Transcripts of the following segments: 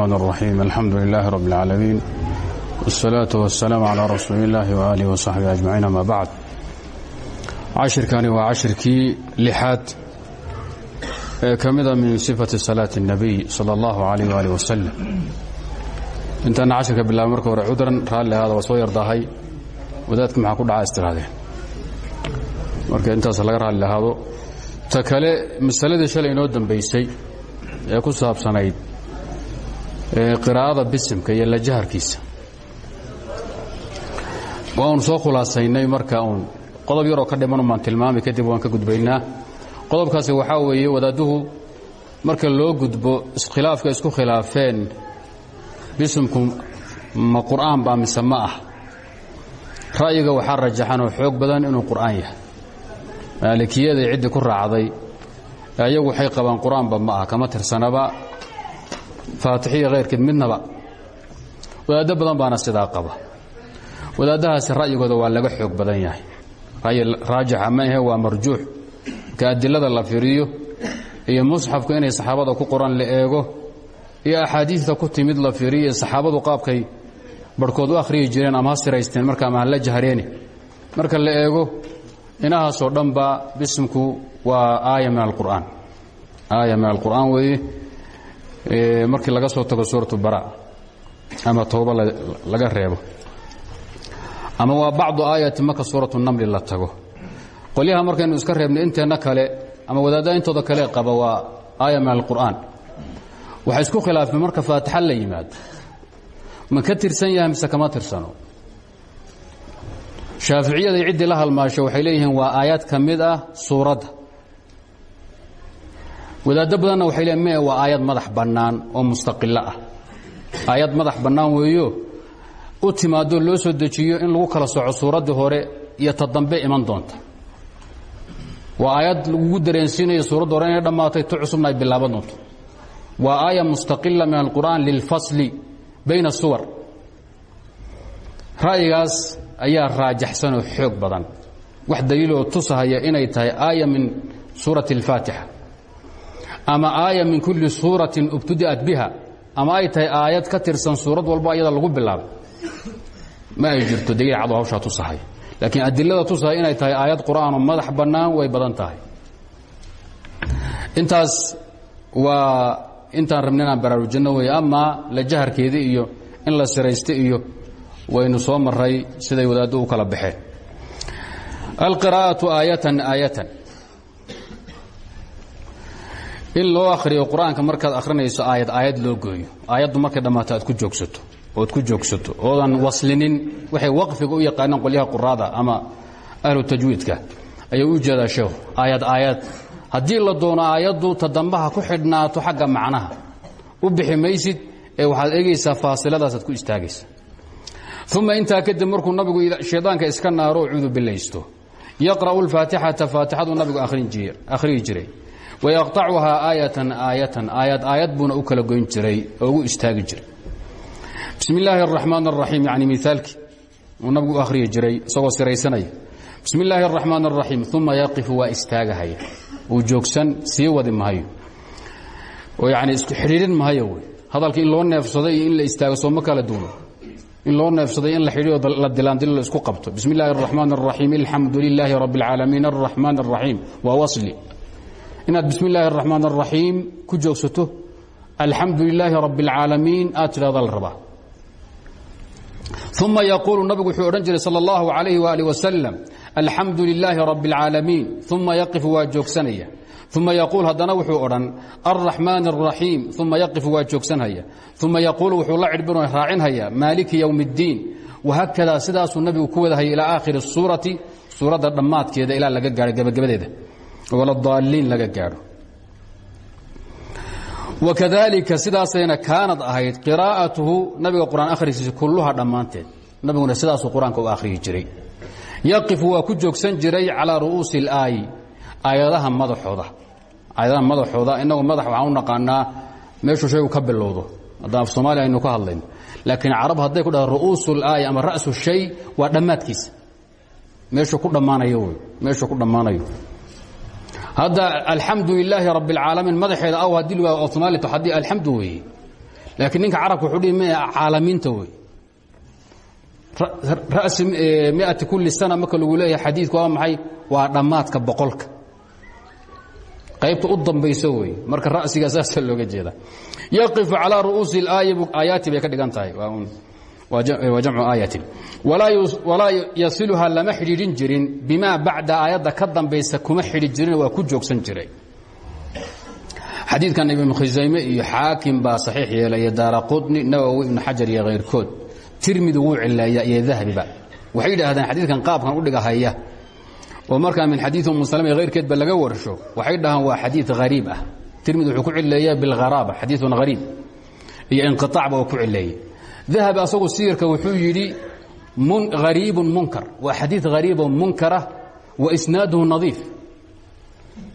الرحمن الرحيم الحمد لله رب العالمين والصلاة والسلام على رسول الله وآله وصحبه أجمعين ما بعد cashirkani waa cashirkii lixaad ee ka mida min sifati salaati الnabiy salى اllahu alayh ali wasalam intaana cashirka bilaaba marka hore cudran raalli ahaada waa soo yardahay wadaadka maxaa ku dhaca istiraadeen marka intaas laga raalli ahaado ta kale masaladii shalay inoo dambaysay ee ku saabsanayd qiraa'ada bisimka iyo lajaharkiisa waanu soo khulaasaynay marka uun. Qodob yaroo ka dhiman baan tilmaami kadib waan ka gudbaynaa. Qodobkaasi waxaa weeye wadaadduhu marka loo gudbo iskhilaafka isku khilaafeen bisimku ma qur'aan baa mise ma ah. Ra'yiga waxaa rajaxan oo xoog badan inuu qur'aan yahay. Maalikiyada ciddii ku raacday ayagu waxay qabaan qur'aanba ma ah kama tirsanaba faatixiya khayrkeed midnaba. Wadaaddo badan baana sidaa qaba. Wadaaddahaasi ra'yigooda waa laga xoog badan yahay. Ra'yi raajixa ma ahe waa marjuux marka adilada la firiyo iyo musxafku inay saxaabada ku qoran la eego iyo axaadiidta ku timid la firiyo saxaabadu qaabkay barhkood u akhriyi jireen ama ha siraysteen marka ama hala jahreeni. Marka la eego inahaasoo dhanba bisimku waa aaya alqur'aan. Aaya alqur'aan weeye markii laga soo tago suuratu bara ama tooba laga reebo ama waa bacdu aayati marka suuratu namli la tago. Qolyaha markaynu iska reebnay inteenna kale ama wadaadda intooda kale qaba waa aaya min alqur'aan. Waxay isku khilaafeen marka faatixa la yimaado ma ka tirsan yahay mise kama tirsano? Shaaficiyada ciddii la halmaasho waxay leeyihiin waa aayad ka ah suuradda wadaaddo badanna waxay leeyihiin me waa aayad madax bannaan oo mustaqilo ah. Aayad madax bannaan weeyo u timaado loo soo dejiyo in lagu kala soco suuraddii hore iyo ta iman doonta. Waa aayad lagugu dareensiinayo suuradda hore inay dhammaatay tu cusubna ay bilaaban waa aaya mustaqila min alqur'an lilfasli bayna asuwar ra'yigaas ayaa raajaxsan oo xoog badan. Wax daliiloo tusahaya inay tahay aaya min suurati اlfaatixa ama aaya min kulli suuratin ubtudi'at biha. Ama ay tahay aayad ka tirsan suurad walba ayada lagu bilaabay. Ma ay jirto daliil cado hawshaa tusahay. Laakiin adilada tusahay inay tahay aayad qur'aan oo madax bannaan way badan tahay. Intaas waa intaan rabna inaan baraarujinno weeye. Amaa la jaharkeeda iyo in la siraysta iyo waynu soo maray siday wadaaddu u kala baxeen. Alqiraa'atu aayatan aayatan in loo akhriyo qur'aanka markaad akhrinayso aayad aayad loo gooyo. Aayaddu markay dhammaato aad ku joogsato ood ku joogsato oodan waslinin. Waxay waqfiga u yaqaanaan qolyaha quraada ama ahlu tajwiidka. Ayuu u jeedaa sheekhu. Aayad aayad. Haddii la doono aayaddu ta dambaha ku xidhnaato xagga macnaha u bixi maysid ee waxaad eegaysaa faasiladaasad ku istaagaysa. Uma intaa kadib markuu nabigu shaydaanka iska naaro cuudu bilaysto yaqra'u lfaatixata faatixaduu nabigu akhriyi jiray wayaqطacuhaa aayatan aayatan aayad aayad buuna u kala goyn jiray oo ugu istaagi jiray bismi illaahi araxmaan araxiim yani miaalkii uu jiray isagoo siraysanaya bismi illaahi araxmaan araxiim uma yaqifu waa istaagahaya uu joogsan sii wadi mahayo oo yani isku xidhiirin mahayo wey hadalka loo neefsaday in la istaago sooma kala duuno in loo neefsaday in la xidhiyo la dilaandilo la isku qabto bismi illaahi araxmaan araxiim alxamdu lilaahi araxmaan araxiim waa wasli inaad bismi illaahi araxmaan araxiim ku joogsato alxamdu lilaahi rabbi alcaalamiin aad tidhahda la rabaa uma yaquulu nabigu wuxuu odhan jiray sal اllahu alayh wali wasalam alxamdu lilaahi rabbi اlcaalamiin uma yaqifu waa joogsanaya uma yaquul haddana wuxuu odhan alraxmaan الraxiim uma yaqifu waa joogsanhaya uma yaquulu wuxuu la cidhbino raacinhaya maaliki ywm اddiin wahaakadaa sidaasuu nabigu ku wadahaya ilaa aakhiri suurati suuradda dhammaadkeeda ilaa laga gaadho gebagabadeeda waladaaliin laga gaadho. Wakadalika sidaasayna kaanad ahayd qiraa'atuhu nabiga qur'aan akhriskiisa kulluha dhammaanteed. Nabiguna sidaasuu qur'aanka u jiray. Yaqifu waa ku joogsan jiray calaa ru'uusi اlaayi aayadaha madaxooda. Aayadaha madaxooda inagu madax waxaan u naqaanaa meeshuu shaygu ka bilowdo. Haddaan af soomaaliya aynu ka hadlayno laakiin carab hadday ku dhaha ru'uusu اlaaya ama ra'su shay waa dhammaadkiisa. Meeshuu ku dhammaanayo wey ku dhammaanayo hadda alxamdu lilaahi rabi madaxeeda aw haddii la automaali haddii alxamdu weeye ninka carabka wuxuu dhihi caalamiinta wey ra'si miati kulli sana marka lagu leeyahay xadiidku waa maxay? Waa dhammaadka boqolka. Qaybta u dambayso wey marka ra'siga saasa looga jeeda yaqifu calaa ru'uusi اlaaya aayaati bay ka dhigan tahay aayatin. Walaa yasiluhaa lama xidhiidhin jirin bimaa bacda aayadda ka dambaysa kuma xidhi jirin waa ku joogsan jiray. Xadiidkan ibnu khusayme iyo xaakim baa saxiix yeelay iyo daara qudni nawowi ibnu xajar iyo kayrkood tirmidi wuu cileeya iyo dahabiba waxay yidhaahdeen xadiidkan qaabkan u dhigahaya oo markaa min xadiii umu salm iyo hayrkeedba laga warsho. Waxay dhahaan waa xadii hariib ah. Tirmidi wuxuu ku cileeya bilharaaba xadiiun hariib iyo inqiطacba oo ku cileeyey dahabi asagu siirka wuxuu yidhi hariibun munkar. Waa xadii hariiboo munkarah wa isnaaduhu nadiif.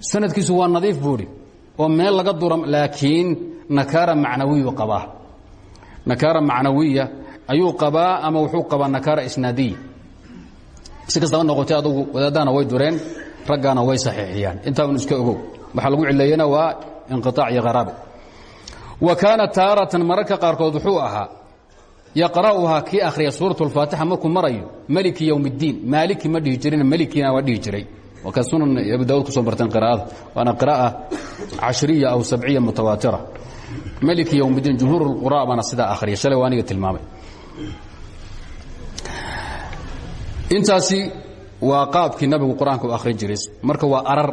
Sanadkiisu waa nadiif buuhi oo meel laga dura laakiin nakaara macnawiyu qabaa. Nakaara macnawiya ayuu qabaa ama wuxuu qabaa nakaara isnaadiya. Si kastaba noqotay adugu wadaadahana way dureen raggaana way saxiixiyaan. Intaa un iska ogow. Waxaa lagu cileeyena waa inqiطaac iyo haraabo wa kaana taaratan mararka qaarkood wuxuu ahaa yaqra'uhaa kii akhriya suuraة اlfaatixa markuu marayo meliki ywm اddiin maaliki ma dhihi jirin melikina waa dhihi jiray waa ka sunan abu daawud ku soo barteen qira'ada waana qira'a cashriya aw sabciya mutawaatira meliki ywm اddiin jumhuur اlqura baana sidaa akhriya shalay waa aniga tilmaamay intaasi waa qaabkii nabigu qur-aanka u akhri jiray marka waa arar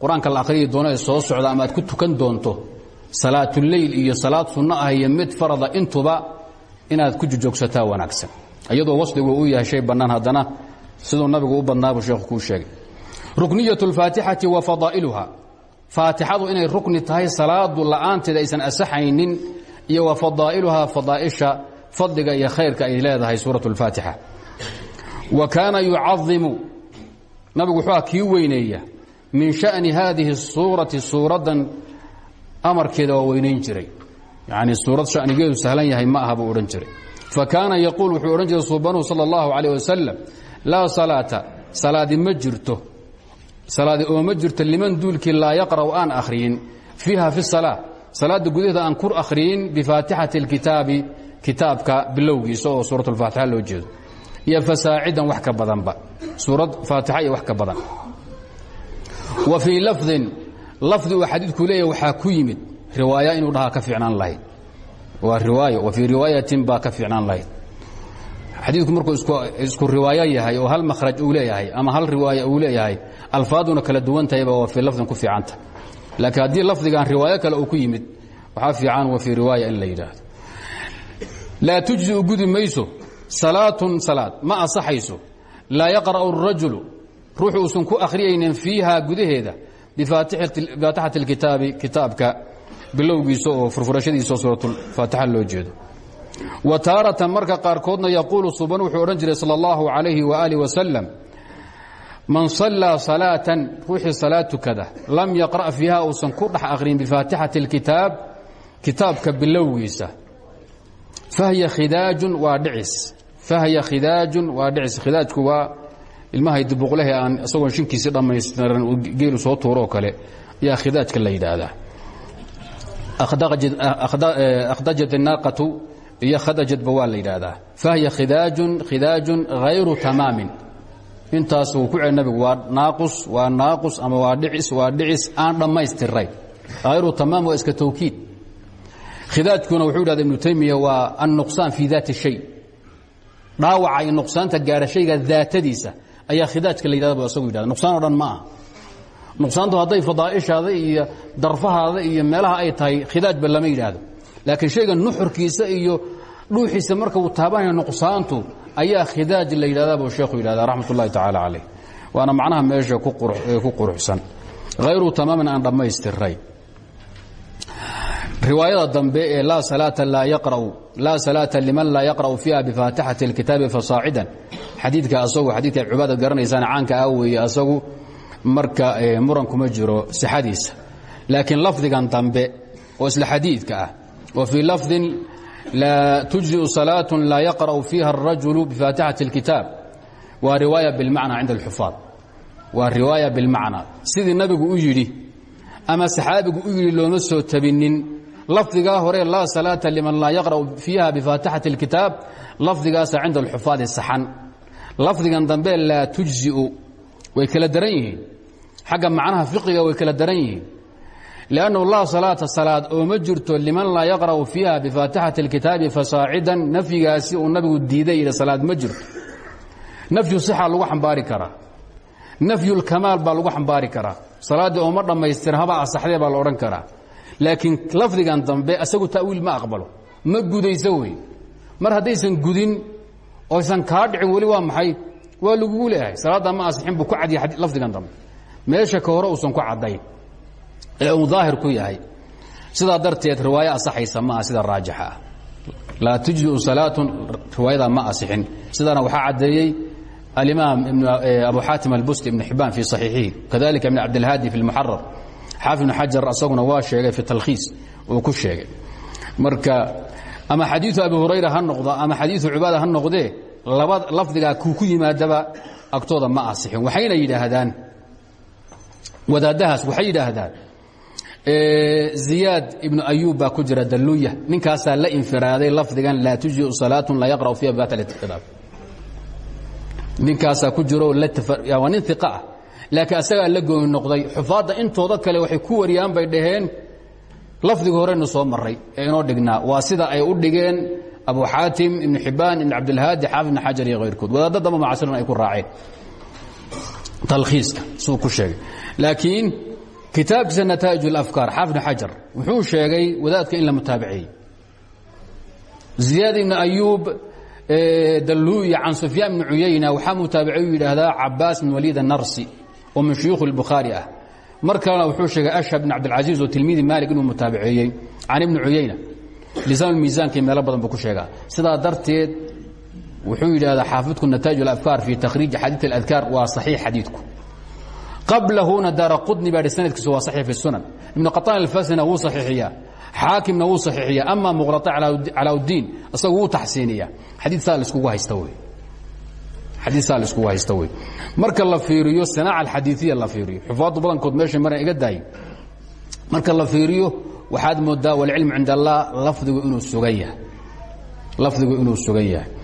qur-aanka la akhriyi doono ee soo socda ama aad ku tukan doonto salaatuleyl iyo salaad sunno ah iyo mid farada intuba inaad ku jujoogsataa wanaagsan iyadoo wasligu uu yahay shay bannaan haddana siduu nabigu u badnaabuu sheekhu kuu sheegay rukniyat اlfaatixati wa fadaa'iluha faatixadu inay rukni tahay salaadu la'aanteeda aysan asaxaynin iyo wa fadaa'iluhaa fadaa'isha fadliga iyo khayrka ay leedahay suuraة اlfaatixa wa kaana yucadimu nabigu wuxuu kii weyneeya min sha'ni haadihi الsuurati suuraddan amarkeeda waa weynayn jiray yani suurad shanigeedu sahlan yahay ma aha buu odhan jiray. Fa kaana yaquul wuxuu odhan jiray suubanuhu sala allahu calayh wasalam laa salaata salaadi ma jirto. Salaadi ooma jirto liman duulkii laa yaqra'u aan akhriyin. Fiiha fi salaa salaadda gudaheeda aan ku akhriyin bifaatixati alkitaabi kitaabka bilowgiisa oo suurat alfaatixa loo jeedo. Iyo fasaacidan wax ka badanba. Suurad faatixa iyo wax ka badan. Wa fii lafdin lafdi uu xadiidku leeyahy ku yimid riwaaya inuu dhahaa ka fiicnaan lahayd. Waa riwaayo wa fii riwaayatin baa ka fiicnaan lahayd. Xadiidku markuu isku riwaayo yahay oo hal makhraj uu leeyahay ama hal riwaaya uu leeyahay alfaaduna kala duwan tahayba waa fii lafdin ku fiicanta. Laakiin haddii lafdigan riwaayo kale uu ku yimid waxaa fiican wa fii riwaaya in la yidhaahdo. Laa tujziu gudi mayso salaatun salaad ma asaxayso laa yaqra'u arajulu ruuxu uusan ku akhriyaynin fiiha gudaheeda bifaatixati اlkitaabi kitaabka bilowgiisa oo furfurashadiisa oo suuratulfaatixa loo jeedo. Wa taaratan marka qaarkoodna yaquulu suban wuxuu odhan jiray sala allahu calayhi waaalih wasalam man sallaa salaatan ruuxii salaad tukada lam yaqra' fiiha uusan ku dhex akhrin bifaatixati اlkitaab kitaabka bilowgiisa. Fahya khidaajun waa dhicis. Fahya khidaajun waa dhicis. Ilmahay dubuqlehe aan isagoon shinkiisi dhammaystiran geelu soo tuuroo kale ayaa khidaajka la yidhaahdaa akhdajat الnaaqatu iyo khadajadba waa la yidhaahdaa fahya khidaajun khidaajun hayru tamaamin intaas uu ku cel nabigu waa naaqus waa naaqus ama waa dhicis waa dhicis aan dhammaystirayn hayru tamaam waa iska tawkiid khidaajkuna wuxuu yidhahda ibnu taymiya waa annuqsaan fii daati shay dhaawaca iyo nuqsaanta gaara shayga daatadiisa ayaa khidaajka la yidhahda bu isagu yidhahda nuqsaan o dhan ma aha nuqsaantu hadday fadaa'ishaada iyo darfahaada iyo meelaha ay tahay khidaajba lama yidhaahdo. Laakiin shayga nuxurkiisa iyo dhuuxiisa marka uu taabanayo nuqsaantu ayaa khidaaj la yidhahdaa buu sheekhu yidhahdaa raxmat ullahi tacaala calayh. Waana macnaha meesha ku quruxsan. Hayru tamaamin aan dhammaystirayn riwaayada dambe ee laa salaata liman laa yaqra'u fiiha bifaatixati اlkitaabi fasaacidan xadiidka asagu xadiidka cubaadad garanaysaan caanka ah weeye asagu marka eh, muran kuma jiro sixadiisa laakiin lafdigan dambe oo isla xadiidka ah wa fii lafdin laa tujziu salaatu laa yaqra'u fiiha arajulu bifaatixati اlkitaab waa riwaaya bilmacnaa cinda alxufaad. Waa riwaaya bilmacnaa. Sidii nabigu u yidhi ama saxaabigu u yidhi looma soo tabinin lafdigaa hore laa salaata liman laa yaqra'u fiiha bifaatixati اlkitaab lafdigaasa cinda alxufaadi saxan. Lafdigan dambe laa tujziu. Way kala daran xagga macnaha fiqiga way kala daran yihiin. lannahu laa salaata salaad oo ma jirto liman laa yaqra'u fiiha bifaatixati اlkitaabi fasaacidan nafyigaasi uu nabigu diiday yidhi salaad ma jirto nafyu sixaa lagu xambaari karaa nafyulkamaal baa lagu xambaari karaa salaaddii ooma dhammaystiran haba asaxdee baa la odhan karaa laakiin lafdigan dambe asagu ta'wiil ma aqbalo ma gudayso wey mar haddaysan gudin oysan kaa dhicin weli waa maxay waa lagugu leeyahay salaadda ma asixin buu ku cadiya lafdigan dambe meesha ka hore uusan ku caddayn ee uu daahir ku yahay. Sidaa darteed riwaayo asaxaysa ma aha sida raajixa ah. Laa tujziu salaatun riwaayadaa ma asixin sidaana waxaa caddeeyey alimaam abu xaatim albusti ibn xibaan fii صaxiixihi kadalika ibn cabdilhaadi fi اlmuxarar xaafid ibn xajar asaguna waa sheegay fi talkhiis uu ku sheegay. Marka ama xadiiu abi hurayra ha noqdo ama xadiiu cubaada ha noqdee laba lafdigaa kuu ku yimaadaba agtooda ma asixin waxayna yidhaahdaan wadaaddahaas waxay yidhaahdaan ziyaad ibnu ayuub baa ku jira dalluya ninkaasaa la infiraaday lafdigan laa tujziu salaatu laa yaqra'u fiiha bibatlkitaab ninkaasaa ku jiro waa nin iqa ah. Laakiin asagaa la gooni noqday. Xufaadda intooda kale waxay ku wariyaan bay dhaheen. Lafdiga horeynu soo maray ee inoo dhignaa. Waa sida ay u dhigeen abu xaatim ibnu xibbaan ibn cabdilhaadi xaafid ibn xajar iyo hayrkood wadaadda damba macasiran ay ku raaceen talkhiiska suu ku sheegay. Laakiin kitaabkiisa nataa'ij اlafkaar xaafid ibn xajar wuxuu sheegay wadaadka in la mutaabiceeyey ziyaad ibn ayuub dalluuya can sufyaan bni cuyayna waxaa mutaabiceyu yidhaahdaa cabaas bin waliid anarsi oo min shuyuukh اlbukhaari ah. Mar kalena wuxuu sheegay ashhab bn cabdilcaziiz oo tilmiidi maalik inuu mutaabiceeyey can ibni cuyayna lisaanulmiisaanki meelo badan buu ku sheegaa. Sidaa darteed wuxuu yidhahdaa xaafidku nataa'ij alafkaar fii takhriij axaadiid aladkaar waa saxiix xadiidku. Qablahuna daara qudni baa sanadkiisu waa saxiix fi sunan. Ibnu qaطaan alfasina wuu saxiixiyaa. Xaakimna wuu saxiixiya ama muqrata calaauddiin isagu wuu taxsiiniya xadiisaa laiskugu haysta wey. Xadiisaa laiskugu haysta wey. Marka la fiiriyo sinaaca alxadiiiya la fiiriyo. Xufaaddu badankood meeshay maran iga daayin. Marka la fiiriyo waxaad moodaa walcilmu cind allah lafdigu inuu sugan yahay. Lafdigu inuu sugan yahay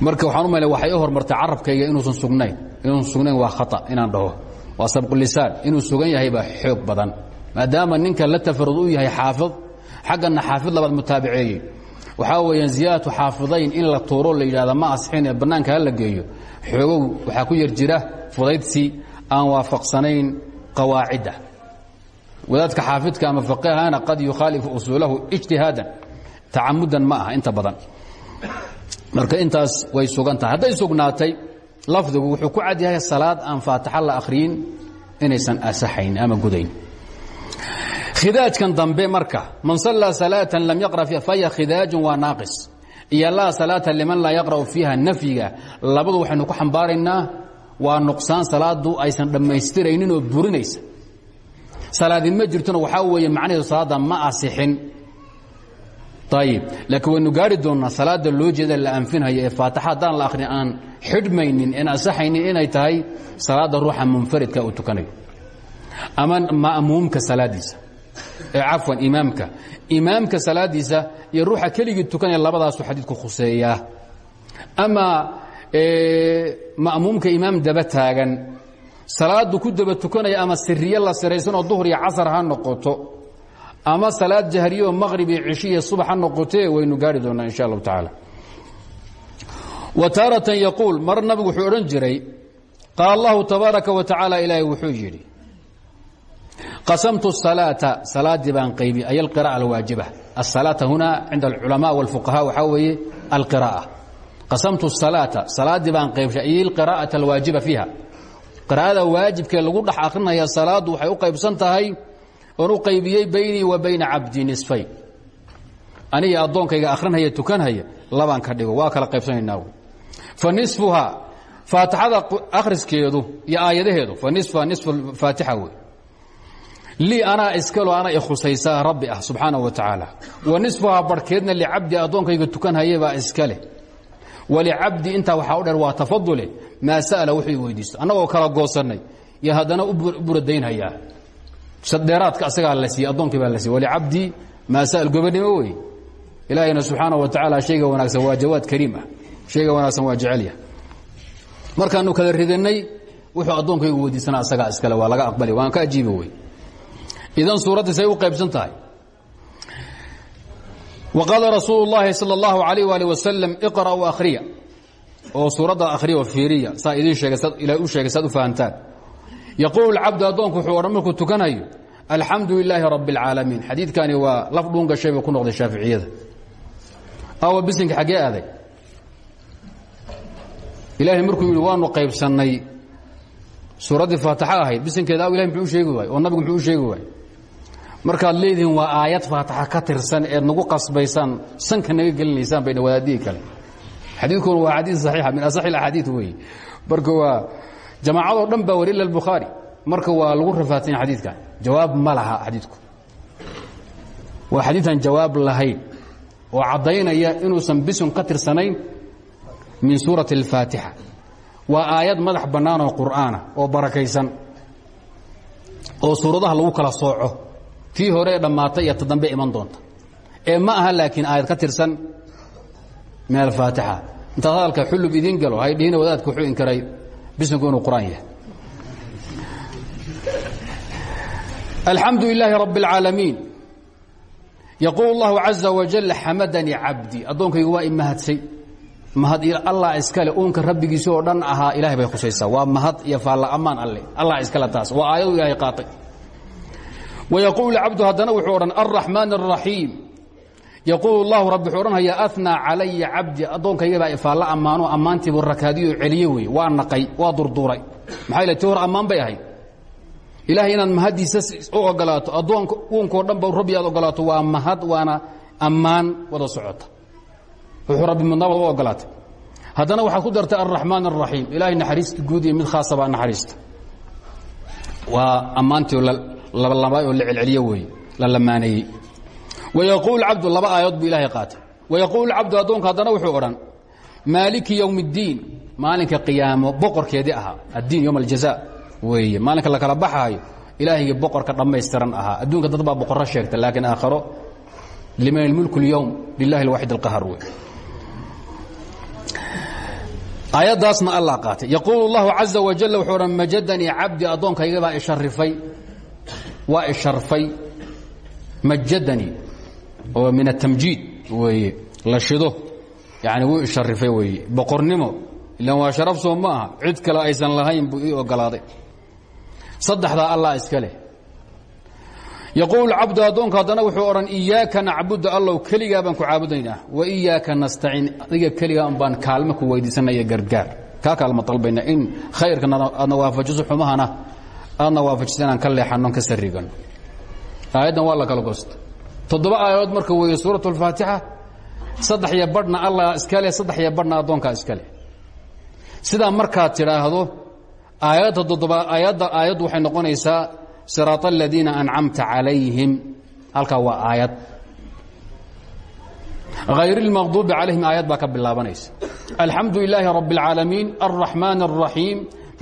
marka waxaan u malay waxay u hormartay carabkayga inuusan sugnayn. Inuusan sugnayn waa khata inaan dhaho. Waa sabqulisaan inuu sugan yahay baa xoog badan. Maadaama ninka la tafarud u yahay xaafid xaggana xaafid labaad mutaabiceeyey. Waxaa weeyaan ziyaadatu xaafidayn in la tuuro la yidhahda ma asixin ee bannaanka ha la geeyo. Xoogow waxaa ku yar jira fudaydsi aan waafaqsanayn qawaacidda. Wadaadka xaafidka ama faqihana qad yukhaalifu usuulahu ijtihaadan. Tacamudan ma aha inta badan marka intaas way sugan tahay hadday sugnaatay lafdigu wuxuu ku cad yahay salaad aan faataxa la akhriyin inaysan asaxayn ama gudayn. Khidaajkan dambe marka man sallaa salaatan lam yaqra fiiha faya khidaajun waa naaqis. Iyo laa liman laa yaqra'u fiiha nafyiga labadu waxaynu ku xambaaraynaa waa nuqsaan salaadu aysan dhammaystiraynin oo burinaysa. Salaadin ma jirtona waxaa weeye macnaheedu salaadda ma asixin ayib laakiin waynu gaari doonnaa salaada loo jeeda la anfinhayo ee faataxa haddaan la akhrin aan xidhmaynin en asaxaynin inay tahay salaadda ruuxa munfaridka uu tukanayo ama ma'muumka salaadiisa. Ee cafwan imaamka. Imaamka salaadiisa iyo ruuxa keligii tukanaya labadaasuu xadiidku khuseeyaa ama ma'muumka imaam daba taagan. Salaadu ku daba tukanaya ama siriye la siraysanoo duhr iyo casar ha noqoto ama salaad jahriyo maqrib iyo cishiya subax waynu gaari doonaa insha allahu tacaala. Wa taaratan yaquul mar nabigu wuxuu odhan jiray qaala allahu tabaaraka wa tacaala ilaahay wuxuu yidhi qasamtu salaata salaadii baan qaybi ay alqira'a alwaajiba. Asalaata hunaa cinda alculamaa walfuqahaa waxaa weeye alqira'a qasamtu salaata salaadii baan qaybshay ay alqira'ata alwaajiba fiiha. Qira'ada waajibkee lagu dhex akrinaya salaaddu waxay u qaybsan oon u qaybiyey baynii wa bayna cabdi nisfayn aniga addoonkayga akhrinhaya tukanhaya labaan ka dhigo waa kala qaybsanaynaa fa nisfuhaa faatixada akhriskeedu iyo aayadaheedu fa nisfuhaa nisfu faatixa wey. Lii anaa iskalo ana ikhusaysaa rabbi ah subxaana wa tacaala. Wa nisfuhaa barhkeedna licabdi addoonkayga tukanhaya baa iska leh walicabdi intaa waxaa u dheer waa tafadule maa sa'ala wuxuu i weydiisto annagoo kala goosannay iyo haddana u buradaynhayaa dheeraadka asagaa la siiyey addoonkii baa la siiyey walicabdi maasa'al gobonimo wey ilaahayna subxaana wa tacaala shayga wanaagsan waa jawaad kariim ah shayga wanaagsan waa jecelya markaanu kala ridanay wuxuu addoonkaygu weydiisana asagaa iskale waa laga aqbali waan ka ajiibi wey idan suuraddii say u qaybsan tahay wa qaala rasuulu اllaahi salى اllahu alayh ali wasalam iqra'u akhriya oo suuradda akhriya oo fiiriya saa idin sheegay sad ilahay u sheegay saad u fahantaan yaquulu cabdu adoonku wuxuu odhan markuu tukanayo alxamdu lilaahi rabi اlcaalamiin xadiidkani waa laf dhuun gashay bay ku noqday shaaficiyada awa bisinka xaggee aday ilaahay markuu yidhi waanu qaybsannay suuraddii faataxa ahayd bisinkeeda aw ilahi muxuu u sheegi waay oo nabigu muxuu u sheegi waay markaad leedihiin waa aayad faataxa ka tirsan eed nagu qasbaysaan sanka naga gelinaysaan bayna wadaadihii kale xadiidkuna waa xadiid saxiixa min asaxi اlaxaadiid weeye marka waa jamaacadoo dhan baa wari ila albukhaari marka waa lagu rafaadsan xadiidkan jawaab ma laha xadiidku. Waa xadiidan jawaab lahayn. Oo caddaynaya inuusan bisun ka tirsanayn min suurati اlfaatixa waa aayad madax bannaan oo qur'aana oo barakaysan oo suuradaha lagu kala sooco. Tii hore dhammaatay iyo ta dambe iman doonta. Ee ma aha laakiin aayad ka tirsan min alfaatixa. Intaad hadalka xullub idiin galo hay dhihina wadaadka wuxuu inkaray bisinku inuu qur'aan yahay alxamdu lilaahi rabi اlcaalamiin yaquul اllahu caza wajal xamadanii cabdii addoonkaygu waa i mahadsay mahad allah iskale uunka rabbigiisi oo dhan ahaa ilahay bay khusaysaa waa mahad iyo faalla ammaan alle allah iskale taas waa aayadu ilaahay qaatay wayaquulu cabdu haddana wuxuu odhan alraxmaan الraxiim yaquulu llahu rabbi wuxuu odhanhayaa anaa calaya cabdi addoonkaygaybaa ifaalla ammaano ammaantiibu rakaadiyo celiye wey waa naqay waa durduuray maxaa ila ti hor ammaan bay ahayd ilaahay inaad mahaddiisa u ogolaato addoonka uunkao dhan ba rabbi aad ogolaato waa mahad waana ammaan wada socota wuxuu rabbi midnabad u ogolaatay haddana waxaad ku dartay alraxmaan alraxiim ilaahay naxariista guud iyo mid khaasa baa naxariista waa ammaantii labalabay oo la celceliye weeye la lamaaneeyey wayaquul cabdu laba aayaod buu ilaahay qaatay wayaquul cabdu addoonku haddana wuxuu odhan maaliki yowm اddiin maalinka qiyaamo boqorkeedii ahaa addiin yowm aljaza weeye maalinka la kala baxaayo ilaahigii boqorka dhammaystiran ahaa adduunka dad baa boqorro sheegta laakiin aakharo liman ilmulku اlyowm lilahi alwaaxid alqahar wey aayaddaasna alla qaatay yaquulu llahu caza wajal wuxuu odhan majadanii cabdi addoonkayga baa isharifay waa isharfay majadanii oo min atamjiid weeye la shido. Yani wuu isharifay weeye boqornimo. Ilan waa sharaf soo cid kale aysan lahayn buu ii ogolaaday. Allah iska leh. Yaquul cabdu addoonku haddana wuxuu odhan iyaaka nacbudu allow keligaa baan ku caabudaynaa. Wa iyaaka nastaciin adiga keligaa un baan kaalmo ku weydiisanaya gargaar. Kaa kaalma dalbayna in khayrkana aadna waafajiso xumahana aadna waafajiso inaan ka ka sarrigano aayaddan waa la kala goosta toddoba aayadood marka weeye suuratu alfaatixa saddex iyo badhna allah iska leh saddex iyo badhna addoonkaa iska leh sidaa markaad tidhaahdo aayadda toddoba aayadda aayaddu waxay noqonaysaa siraaط aladiina ancamta calayhim halkaa waa aayad hayr اlmaqduubi calayhim aayad baa ka bilaabanaysa alxamdu lilaahi rabi اlcaalamiin alraxmaan الraxiim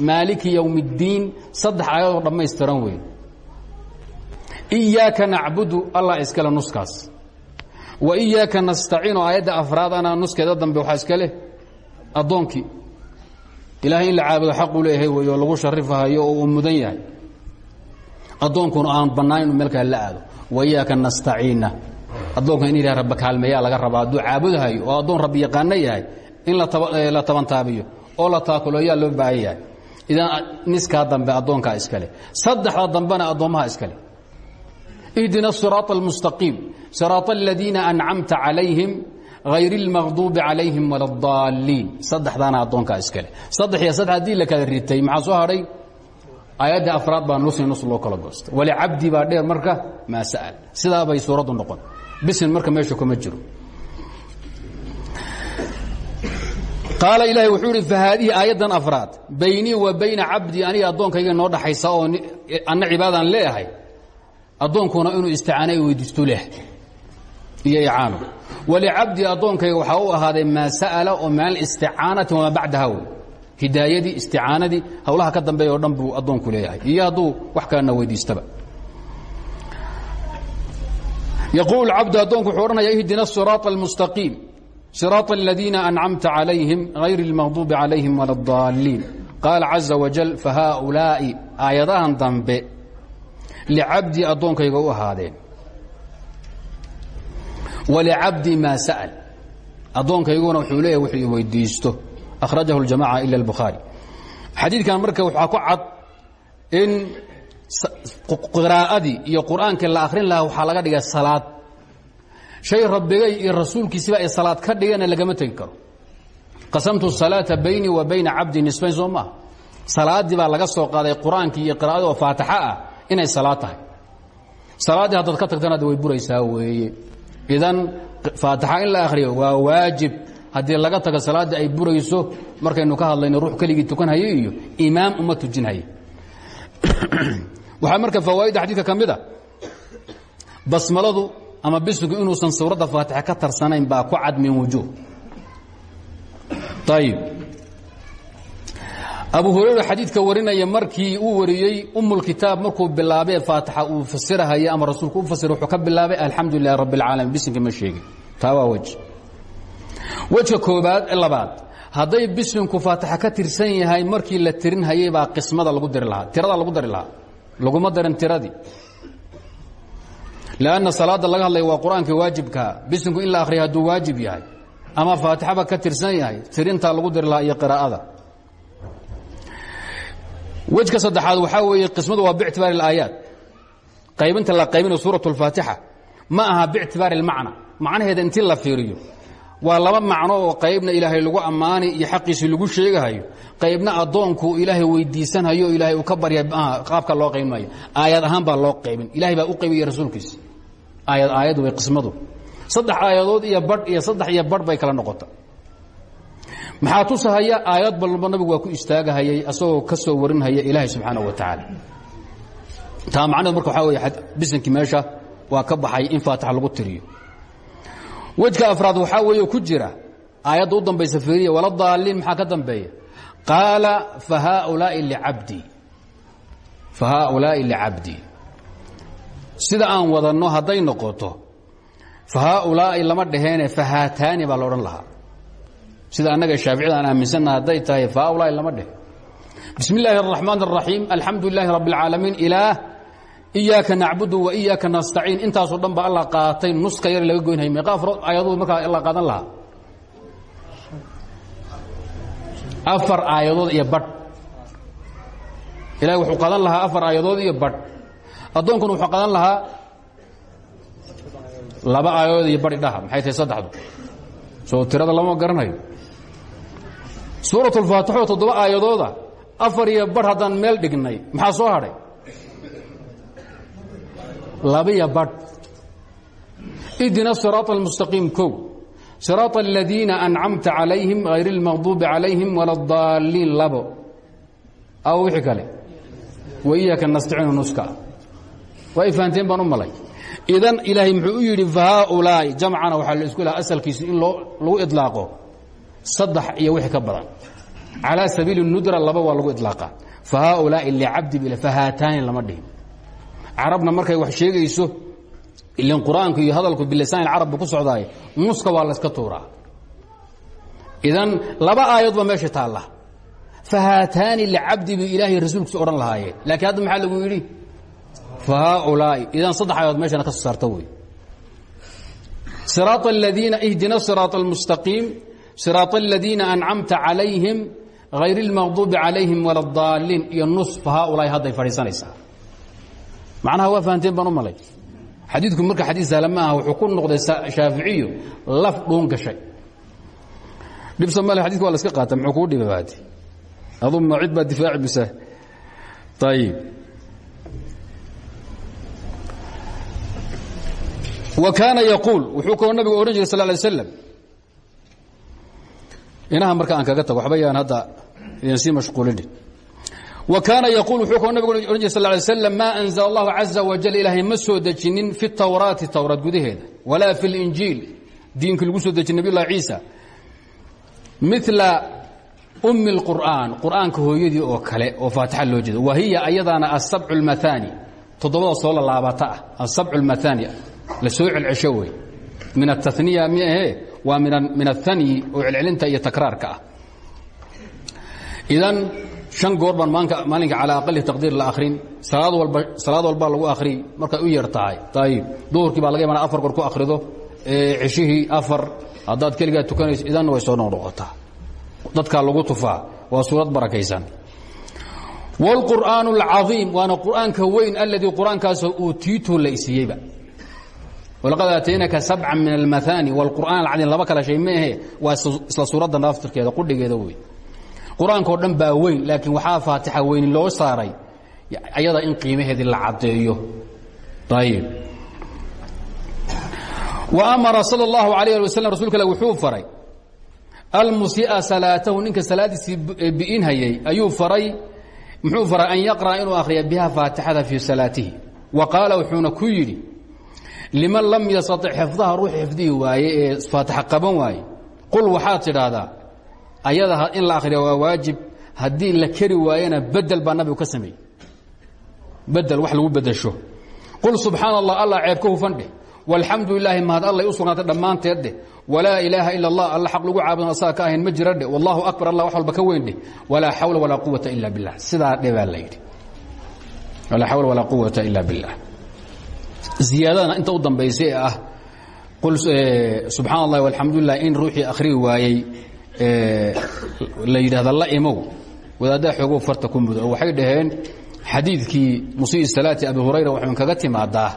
maaliki ywm اddiin saddex aayadoo dhammaystiran wey iyaaka nacbudu allah iskale nuskaas. Wa iyaaka nastaciinu aayadda afraad ana nuskeeda dambe waxaa iska leh addoonkii. Ilahay in la caabudo xaquu leeyahay wey oo lagu sharifahayo oo mudan yahay. Addoonkuna aan bannayn inu meelkaa la aado. Waiyaaka nastaciinna addoonka in ilah rabba kaalmeeyaa laga rabaa. Hadduu caabudahayo oo addoon rabbi yaqaano in la tabantaabiyo oo la taakuloyaa loo baahan idan niskaa dambe addoonkaa iskale saddexda dambena addoommaha iskale ihdina الsiraaط الmustaqiim siraaط aladiina ancamta calayhim hayr اlmaqduubi calayhim wala اdaaliin saddexdaana addoonkaa iskale saddex iyo saddex haddii la kala ritay maxaa soo hadhay aayadda afraad baa nusi nus loo kala goostay walicabdi baa dheer marka maa sa'al sidaa bay suuraddu noqon bisin marka meesha kuma jiro qaala ilaahay wuxuu idhi fahaadihi aayaddan afraad baynii wa bayna cabdii aniga addoonkayga noo dhaxaysa oo anna cibaadaan leeahay addoonkuna inuu isticaana weydiisto leh iyo icaano walicabdii addoonkayga waxaa u ahaaday maa sa'ala oo min alisticaanati wamaa bacdaha wey hidaayadii isticaanadii hawlaha ka dambeeya o dhan buu addoonku leeyahay iyo hadduu wax kalena weydiistaba yaquul cabdu addoonku wuxuu odhanaya ihdina siraaط اlmustaqiim siraaط aladiina ancamta calayhim hayr اlmaqduubi calayhim wala اdaalliin qaala caza wajal fahaؤulaa'i aayadahan dambe licabdii addoonkayga u ahaadeen walicabdi maa sa'al addoonkayguna wuxuu leeyahy wuxuu i weydiisto akhrajahu اljamaca ila اlbukhaari xadiidkan marka waxaa ku cad in qiraa'adii iyo qur'aankii la akhrin lahaa waxaa laga dhigay salaad shay rabbigay iyo rasuulkiisiba ay salaad ka dhigeenna lagama tegi karo qasamtu salaata baynii wa bayna cabdi nisbayn soo maaha salaaddii baa laga soo qaaday qur'aankii iyo qiraa'adii oo faataxa ah inay salaad tahay. Salaaddii haddaad ka tagtana way buraysaa weeye. Idan faataxa in la akhriyo waa waajib. Haddii laga tago salaaddii ay burayso markaynu ka hadlayno ruux keligii tukanhaye iyo imaam uma tujinhaye waxaa marka fawaa'idda xadiidka ka mid a. Basmaladu ama bisigu inuusan suuradda faatixa ka tarsanayn baa ku cad min wujuuh ayib abu hurayra xadiidka warinaya markii uu wariyey umulkitaab markuu bilaabee faatixa uu fasirahaya ama rasuulku u fasira wuxuu ka bilaabay alxamdu lilahi rabbi اlcaalamiin bisinka ma sheegin taa waa wej wejka koobaad labaad. Hadday bisminku faatixa ka tirsan yahay markii la tirin hayay baa qismada lagu dari lahaa. Tirada lagu dari lahaa. Laguma darin tiradii. Lanna salaadda laga hadlaya waa qur'aanka waajibkaa bisminku in la akhriya hadduu waajib yahay ama faatixaba ka tirsan yahay tirintaa lagu dari lahaa iyo qiraa'ada wejka saddexaad waxaa weeye qismadu waa bictibaari alaayaat qaybinta la qaybinayo suurat اlfaatixa ma aha bictibaari اlmacna macnaheeda intii la fiiriyo waa laba macno oo qaybna ilaahay lagu ammaani iyo xaqiisii lagu sheegahayo. Qaybna adoonku ilaahay weydiisanhayo ilaahay uu ka barya qaabka loo qaybinayo aayad ahaan baa loo qaybin. Ilahay baa u qaybinaya rasuulkiisa. Aayad aayad way qismadu. Saddex aayadood iyo badh iyo saddex iyo badh bay kala noqota maxaa tusahaya? Aayad balba nabigu waa ku istaagahayay asagoo ka soo warinhaya ilaahay subxaanaه wa tacaala. Taa macnaheed marka waxaa wey bisankii meesha waa ka baxay in faatix lagu tiriyo. Wejka afraad waxaa weeye ku jira aayadda u dambaysa fiiriya waladaaliin maxaa ka dambeeya? Qaala fa haaulaa'i licabdii fa haaulaa'i licabdii sida aan wadanno hadday noqoto fa haaulaa'i lama dhaheene fa haataani baa la lahaa sida annaga shaaficida aan aaminsanna hadday tahay fahaulaa'i lama dhehe bismi اllaahi الرaxmaan الraxiim alxamdu lilahi rabb اlcaalamiin ilaah iyaaka nacbudu wa iyaaka nastaciin intaasoo dhan ba alla qaatay nuska yar laga goynhay meeqa afrood aayadood markaa alla qaadan lahaa afar aayadood iyo badh ilahay wuxuu qaadan lahaa afar aayadood iyo badh addoonkuna wuxuu qaadan lahaa laba aayadood iyo badh idhaha maxay tahay saddexdu soo tirada lama garanayo suurat اlfaatixo toddoba aayadooda afar iyo badh haddaan meel dhignay maxaa soo hadhay labiya badh idina siraaط اlmustaqiim kow siraaط aladiina ancamta calayhim hayr اlmaqduubi calayhim wala اdaaliin labo aw wixii kale wa iyaaka nastaciinu nuska waa ay fahanteen baan u malay idan ilaahay muxuu u yidhi fahaulaa'i jamcana waxaa la isku laha asalkiisu in loo lagu iطlaaqo saddex iyo wixii ka badan. Calaa sabiili nudra laba waa lagu idlaaqa. Fa haaulaai licabdi fahaataani lama dhihin. Carabna markay wax sheegayso ilan qur'aanku iyo hadalku bilisaan carab bu ku socdaay nuska waa layska tuuraa. Idan laba aayad baa meesha taalla. Fahaataani licabdi bay ilaahay rasuulkiisa odhan lahaayeen laakiin hadda maxaa lagu yidhi? Fa haaulaai. Idan saddex aayadood meeshana ka soo saarta wey siraaa aladiina ihdina siraaa almustaqiim siraaط aladiina ancamta calayhim hayr اlmaqduubi calayhim wala اdaaliin iyo nus fahaulaa'i hadday fadhiisanaysaa macnaha waa fahanteen baan u malay xadiidku marka xadiid sahla ma aha wuxuu ku noqday shaaficiyo laf dhuun gashay dhibsa male xadidka waa la iska qaata muxuu kuu dhiba baadi adu ma cid baa difaaci bisa ayib wa kaana yaquul wuxuu kaloo nabigu odhan jiray sal lay slam inaha marka aan kaga tago waxba yaan hadda idin sii mashquulinin wa kaana yaquul wuxuu kaloo nabigu odhan jiray sal lay slam maa anzala allahu caza wajal ilaahay ma soo dejinin fi tawraati towraad gudaheeda walaa fi linjiil diinkii lagu soo dejiy nabiy llahi ciisa mila ummi اlqur'aan qur'aanka hooyadii oo kale oo faatixa loo jeedo wa hiya ayadaana asabcu اlmahaani toddobada soo lalaabata ah asabcu اlmahaani la soo celcesho wey min ataniya mi ahe waa min ahanyi oo celcelinta iyo takraarka ah idan an goor baan maalinka calى aqali taqdiir la akhrin salaad walbaa lagu akhriy markay u yeer tahay ayib duhurkii baa laga yaban afar goor ku akhrido ceshihii afar haddaad keligaa tukanayso idanna way soo noqnoqotaa dadkaa lagu tufaa waa suurad barakaysan wاlqur'aan اlcaiim waana qur'aanka weyn aladii qur'aankaasoo uutiitu la isiiyeyba walaqad aataynaka sabca min almahaani wاlqur'aan alcadiim laba kala shay ma ahe waa isla suuradda naftirkeeda qudhigeeda wey qur'aankao dhan baa weyn laakiin waxaa faatixa weyni loo saaray ayada in qiimaheedii la caddeeyo. Ayib wa amara sal اllahu alayh ali waslm rasulka ale wuxuu faray almusii'a salaatahu ninka salaadiisii bi'inhayay ayuu faray muxuu faray an yaqra'a inuu akhriya biha faatixada fii salaatihi. Wa qaala wuxuuna ku yidhi liman lam yastaطic xifdaha ruux xifdihi waaye ee qaban waaye qul waxaad tidhaahdaa ayada in la akhriya waa waajib haddii la keri waayana bedel baa nabigu ka sameeyey bedel wax lagu bedesho qul subxaana allah allah ceeb ka hufan dheh walxamdu lilaahi mahad allay u sugnaatay dhammaanteed dheh allah alla lagu caabudan asaga ka ahayn ma dheh akbar allah wax walba ka weyn dheh walaa xawla walaa billah sidaa dhe baa la yidhi walaa xawla walaa quwata ila billah ziyaadadana inta u dambaysa ah qul subxaana allahi walxamdu lilah in ruuxii akhriyi waayey la yidhahda la imow. Wadaaddaa xoogow farta ku mudo. Waxay dhaheen xadiidkii musii salaati abi hurayra waxay kaga timaadaa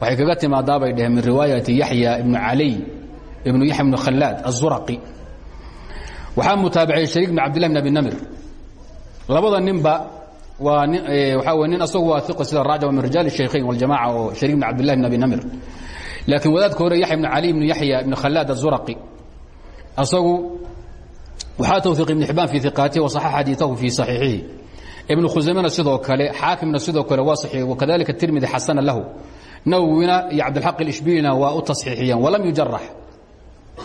waxay kaga timaadaa bay dhaheen riwaayati yaxya ibnu caliy ibnu yaxya ibnu khallaad azuraqi waxaa mutaabaciyey shariik bn cabdillahi bn abi namir. Labada ninba waa ni waxaa wey nin asagu waa iqa sida raaja min rijaal shaykhayn waljamaca oo shariik ibn cabdillahi bn abi namir. Laakiin wadaadka hore yaxya ibn cali ibn yaxya ibn khalaad azuraqi asagu waxaa tawfiiq ibn xibaan fii iqaatihi wa saxa xadiitahu fii saxiixihi. Ibn khusaymeena sidoo kale xaakimna sidoo kale waa saxiix wakadalika tirmidi xasana lahu. Nawowina iyo cabdilxaq ilishbilina waa u tasxiixiyeen walam yujarax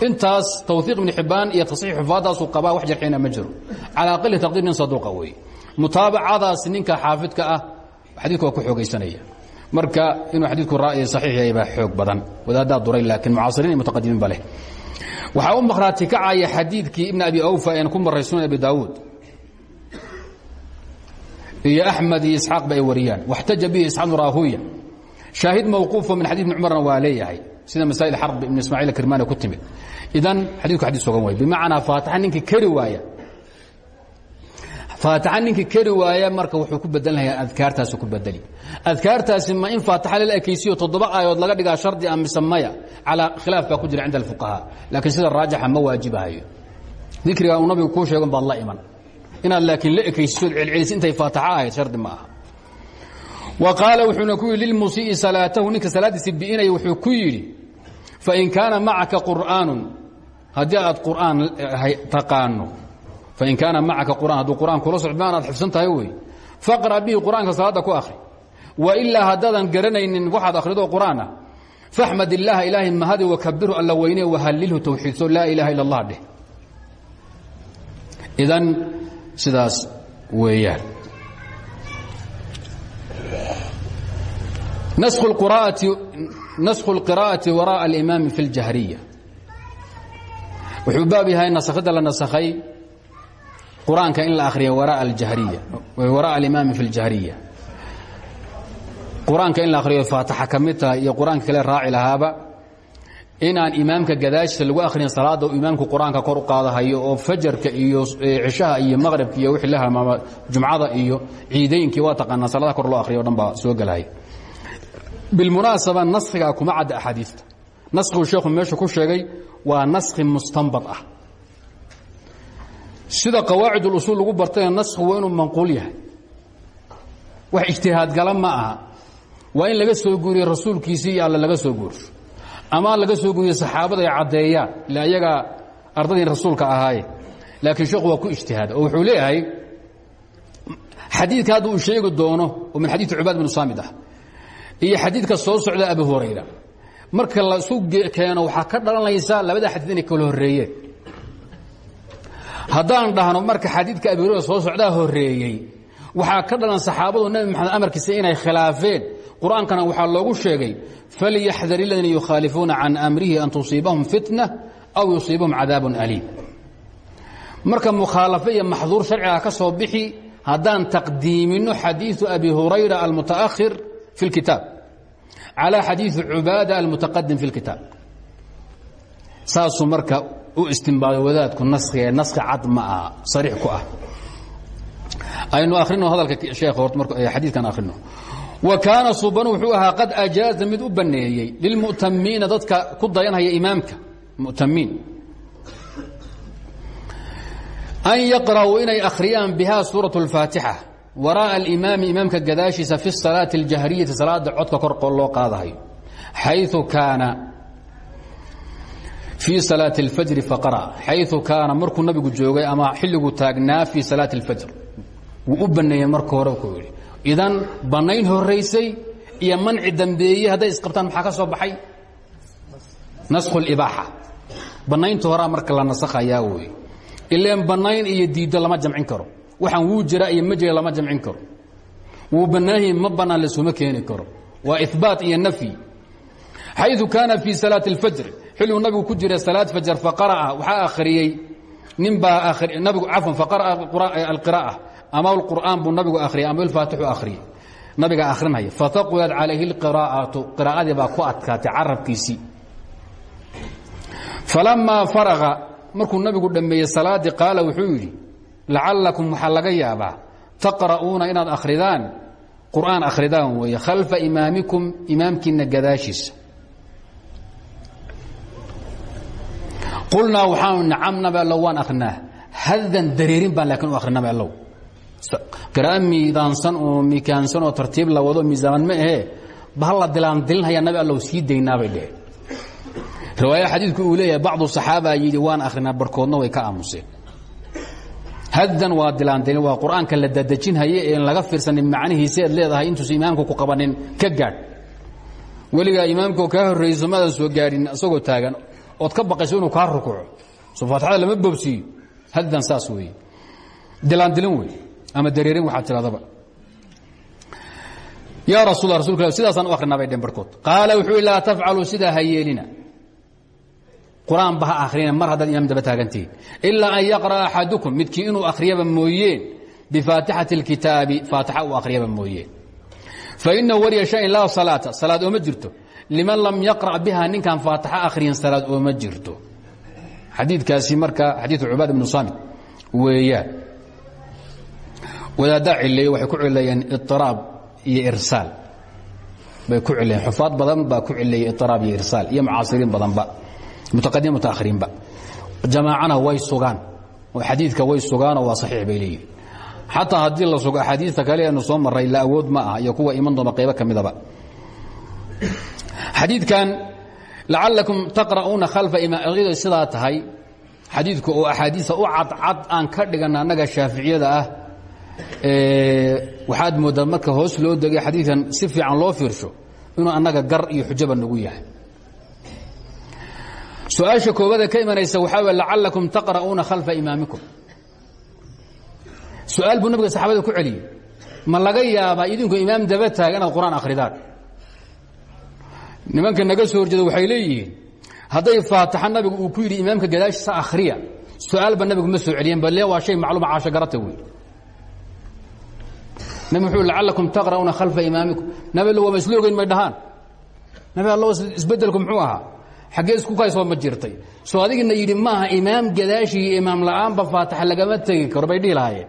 intaas tawfiiq ibn xibaan iyo tasxiix xufaadaasuu qabaa wax jarxina ma jiro. Calaa aqali taqdiir nin saduuqa weeye mutaabacadaas ninka xaafidka ah xadiidku waa ku xoogaysanaya. Marka inuu xadiidku saxiix yahay baa xoog badan. Wadaaddaa duray laakiin mucaasiriin iyo mutaqadimiin ba leh. Waxaa u maqhraati kacaya xadiidkii ibn abi awfa een ku maray sunan abi daawuud. Iyo axmed iyo isxaaqba ay wariyaan. Waxtaja bihi isxaaq raahuya shaahid mawquufo min xadid ibni cumarna waa leeyahay. Sida masaa'il xarb ibn ismaaciil akirmaani ku timid. Idan xadidku xadid sugan way bimacnaa faatixa ninkii keri waaya faatixa ninkii keri waaya marka wuxuu ku bedelanayaa adkaartaasu ku bedeli. Adkaartaasi ma in faatixa lala ekaysiyo toddoba aayood laga dhigaa shardi a mise maya calaa khilaaf baa ku jira cinda alfuqahaa. Laakiin sida raajixa ma waajibahayo dikriga uu nabigu kuu sheegon baad la iman. Inaad laakiin la ekaysisood celcelis intay faatixa ahayd shardi ma aha. Wa qaala wuxuuna ku yidhi lilmusii'i salaatahu ninka salaaddiisi bi'inaya wuxuu ku yidhi fain kaana macaka qur'aanun haddii aad qur'aan taqaano fain kaana macaka qur'an hadduu qur'aan kula socdo ma anaad xifsan tahay wey faqra bihi qur'aanka salaadda ku akhri wailaa haddaadan garanaynin waxaad akhrido qur'aan ah faxmad illaaha ilaahay mahadi wakabirhu alla weyne wahallilhu tawxiidso laa ilaaha illa allah dheh idan sidaas weeyaan naskhu اlqira'ati waraaءa alimaami fi اljahriya wuxuu baab yahay nasakhidda la nasakhay qur'aanka in la akhriya waraa aljahriya waraa alimaami fi ljahriya qur'aanka in la akhriyo faataxa ka mid taha iyo qur'aanka kale raaci lahaaba inaan imaamka gadaashisa lagu akhrin salaada uu imaamku qur'aanka kor u qaadahayo oo fajarka iyo cishaha iyo maqhribka iyo wixii la hamaama jumcada iyo ciidaynkii waa taqaanaa salaada kor loo akhriya o dhan baa soo gelahaya bilmunaasaba naskhigaa kuma cadda axaadiista. Naskhigu sheekhu meesha ku sheegay waa naskhi mustanbad ah sida qawaacid ulusuul lagu bartayna naskhi waa inuu manquul yahay. Wax ijtihaad gala ma aha. Waa in laga soo guuriye rasuulkiisii iyo alle laga soo guursho ama laga soo guuriye saxaabada ay caddeeyaan ila ayagaa ardadii rasuulka ahaaye laakiin sheekhu waa ku ijtihaada. Oo wuxuu leeyahay xadiidka hadda uu doono oo min xadiidi cubaad binu saamid ah iyo xadiidka soo socda abi hurayra marka la isu keeno waxaa ka dhalanaysa labada xadiid kala horreeyeen haddaan dhahno marka xadiidka abi hurera soo socdaa horeeyey waxaa ka dhalan saxaabadu nabi maxamed amarkiisa inay khilaafeen. Qur'aankana waxaa loogu sheegay falyaxdar iladiina yukhaalifuuna can amrihi an tusiibahum fitna aw yusiibahum cadaabun aliim. Marka mukhaalafo iyo maxduur sharcigaa ka soo bixi haddaan taqdiiminno xadiiu abi hurayra almutaahir fi اlkitaab calaa xadiiu cubaada almutaqadim fi اlkitaab saasuu marka u istimbaaday wadaadku naskhiga naskhi cad ma aha sariix ku ah aynu akrino hadalka sheekh horta marka xadiidkan akrino wa kaana subanu wuxuu ahaa qad ajaaza mid u banneeyey lilmu'tamiina dadka ku dayanhaya imaamka mu'tamiin an yaqra'uu inay akhriyaan biha suuraة اlfaatixa waraaءa alimaami imaamka gadaashiisa fi الsalaaةi اljahriyati salaada codka kor loo qaadahayo xayثu kaana fii salaaة اlfajri faqara xayثu kaana markuu nabigu joogay ama xilliguu taagnaa fii salaaةi اlfajr wuu u banneeyey marka hore ku yidhi idan bannayn horaysay iyo manci dambeeyey hadday isqabtaan maxaa ka soo baxay naskhu اlibaaxa bannaynta horaa marka la nasakhayaa wey ileen bannayn iyo diiddo lama jamcin karo waxaan wuu jira iyo ma jira lama jamcin karo wuu bannaanyahi ma bannaan lasuma keeni karo waa ibaat iyo nafyi xayu kaana fii salaaة اlfajr xilligu nabigu ku jira salaad fajr faqara'a waxaa akhriyey nin baa nabigu cafwan faqara'a alqiraa'a ama اqur'aan buu nabigu akhriyay ama ilfaatixu akhriyey nabiga akhrinaya fataqulat calayhi اlqiraa'atu qiraa'adii baa ku adkaatay carabkiisii. Falamaa faraga markuu nabigu dhammeeyey salaaddii qaala wuxuu yidhi lacallakum waxaa laga yaabaa taqra'uuna inaad qur'aan akhridaan weeye khalfa imaamikum imaamkiinna gadaashiisa qulnaa waxaanu nacam nabi allow waan akrinaa hadan dareerin baan laakiin u akhri nabi allow qira'a miidaansan oo mikaansan oo tartiib la wado miisaaman ma ahee bahal la dilaandilinhayaa nabi allow sii daynaa bay dheheen riwaaya xadiidku uu leeyahay bacdu saxaaba yidhi waan akhrinaa barkoodna way ka aamuseen hadan waa dilaandilin waa qur'aanka la dadejinhaye een laga fiirsanin macnihiisi eed leedahay intuusa imaamka ku qabanin ka gaadh weligaa imaamka kaa horrayso maadan soo gaadhin isagoo taagan ood ka baqayso inuu kaa rukuco faatixada lama boobsiiyo. Hadan saas weeye. Dilaandilin wey ama dareerin waxaad tiradaba yaa rasuul rasulka sidaasaan u akrinaa bay dheen barkood qaala wuxuu i laa tafcaluu sidaa ha yeelina qur'aan ba ha akhrina mar haddaad imaam daba taagantihiin ilaa an yaqra'a axadukum. Midkii inuu akhriyaba mooyeen bifaatixati اlkitaabi faatixa uu akhriyaba mooyeen. Fainahu wariya shayin laa salaata. Salaad ooma liman lam yaqra' biha ninkaan faatixa akhriyin salaad ooma jirto. Xadiidkaasi marka xadiidu cubaad bnu saamit weeyaan wadaaddaa cileeye waxay ku cileeyeen iطiraab iyo irsaal. Bay ku cileeyeen xufaad badan baa ku cileeyey iطiraab iyo irsaal iyo mucaasiriin badanba mutaqadim mutaahiriinba jamaacana way sugaan oo xadiidka way sugaanoo waa saxiix bay leeyihiin xataa la sugo axaadiista kale eenu soo maray la awood ma iyo kuwa iman doona qaybo ka midaba xadiidkan lacalakum taqra'uuna khalfa imaamyada sidaa tahay. Xadiidku oo axaadiisa u cadcad aan ka dhigana annaga shaaficiyada ah waxaad mooddaa marka hoos loo degay xadiidkan si fiican loo fiirsho inuu annaga gar iyo xujaba nagu yahay. Su'aasha koobada ka imanaysa waxaa w lacalakum taqra'uuna khalfa imaamikum. Su'aal buu nabiga saxaabada ku celiyey. Ma laga yaabaa idinku imaam daba taaga inaad qur'aan akhridaan nimanka naga soo horjeeda waxay leeyihiin hadday faataxa nabigu uu ku yidhi imaamka gadaashiisa akhriya su'aalba nabigu ma soo celiyeen bale waa shay macluuma caasho garata wey nabi wuxuu lacalakum khalfa imaamikum. Nabi allo waa ma isla ogeyn may dhahaan. Nabi muxuu ahaa? Xaggee isku kaysoo ma jirtay. Soo adigina yidhi maaha imaam gadaashii imaam la'aanba faataxa lagama tegi karo bay dhihi lahaayeen.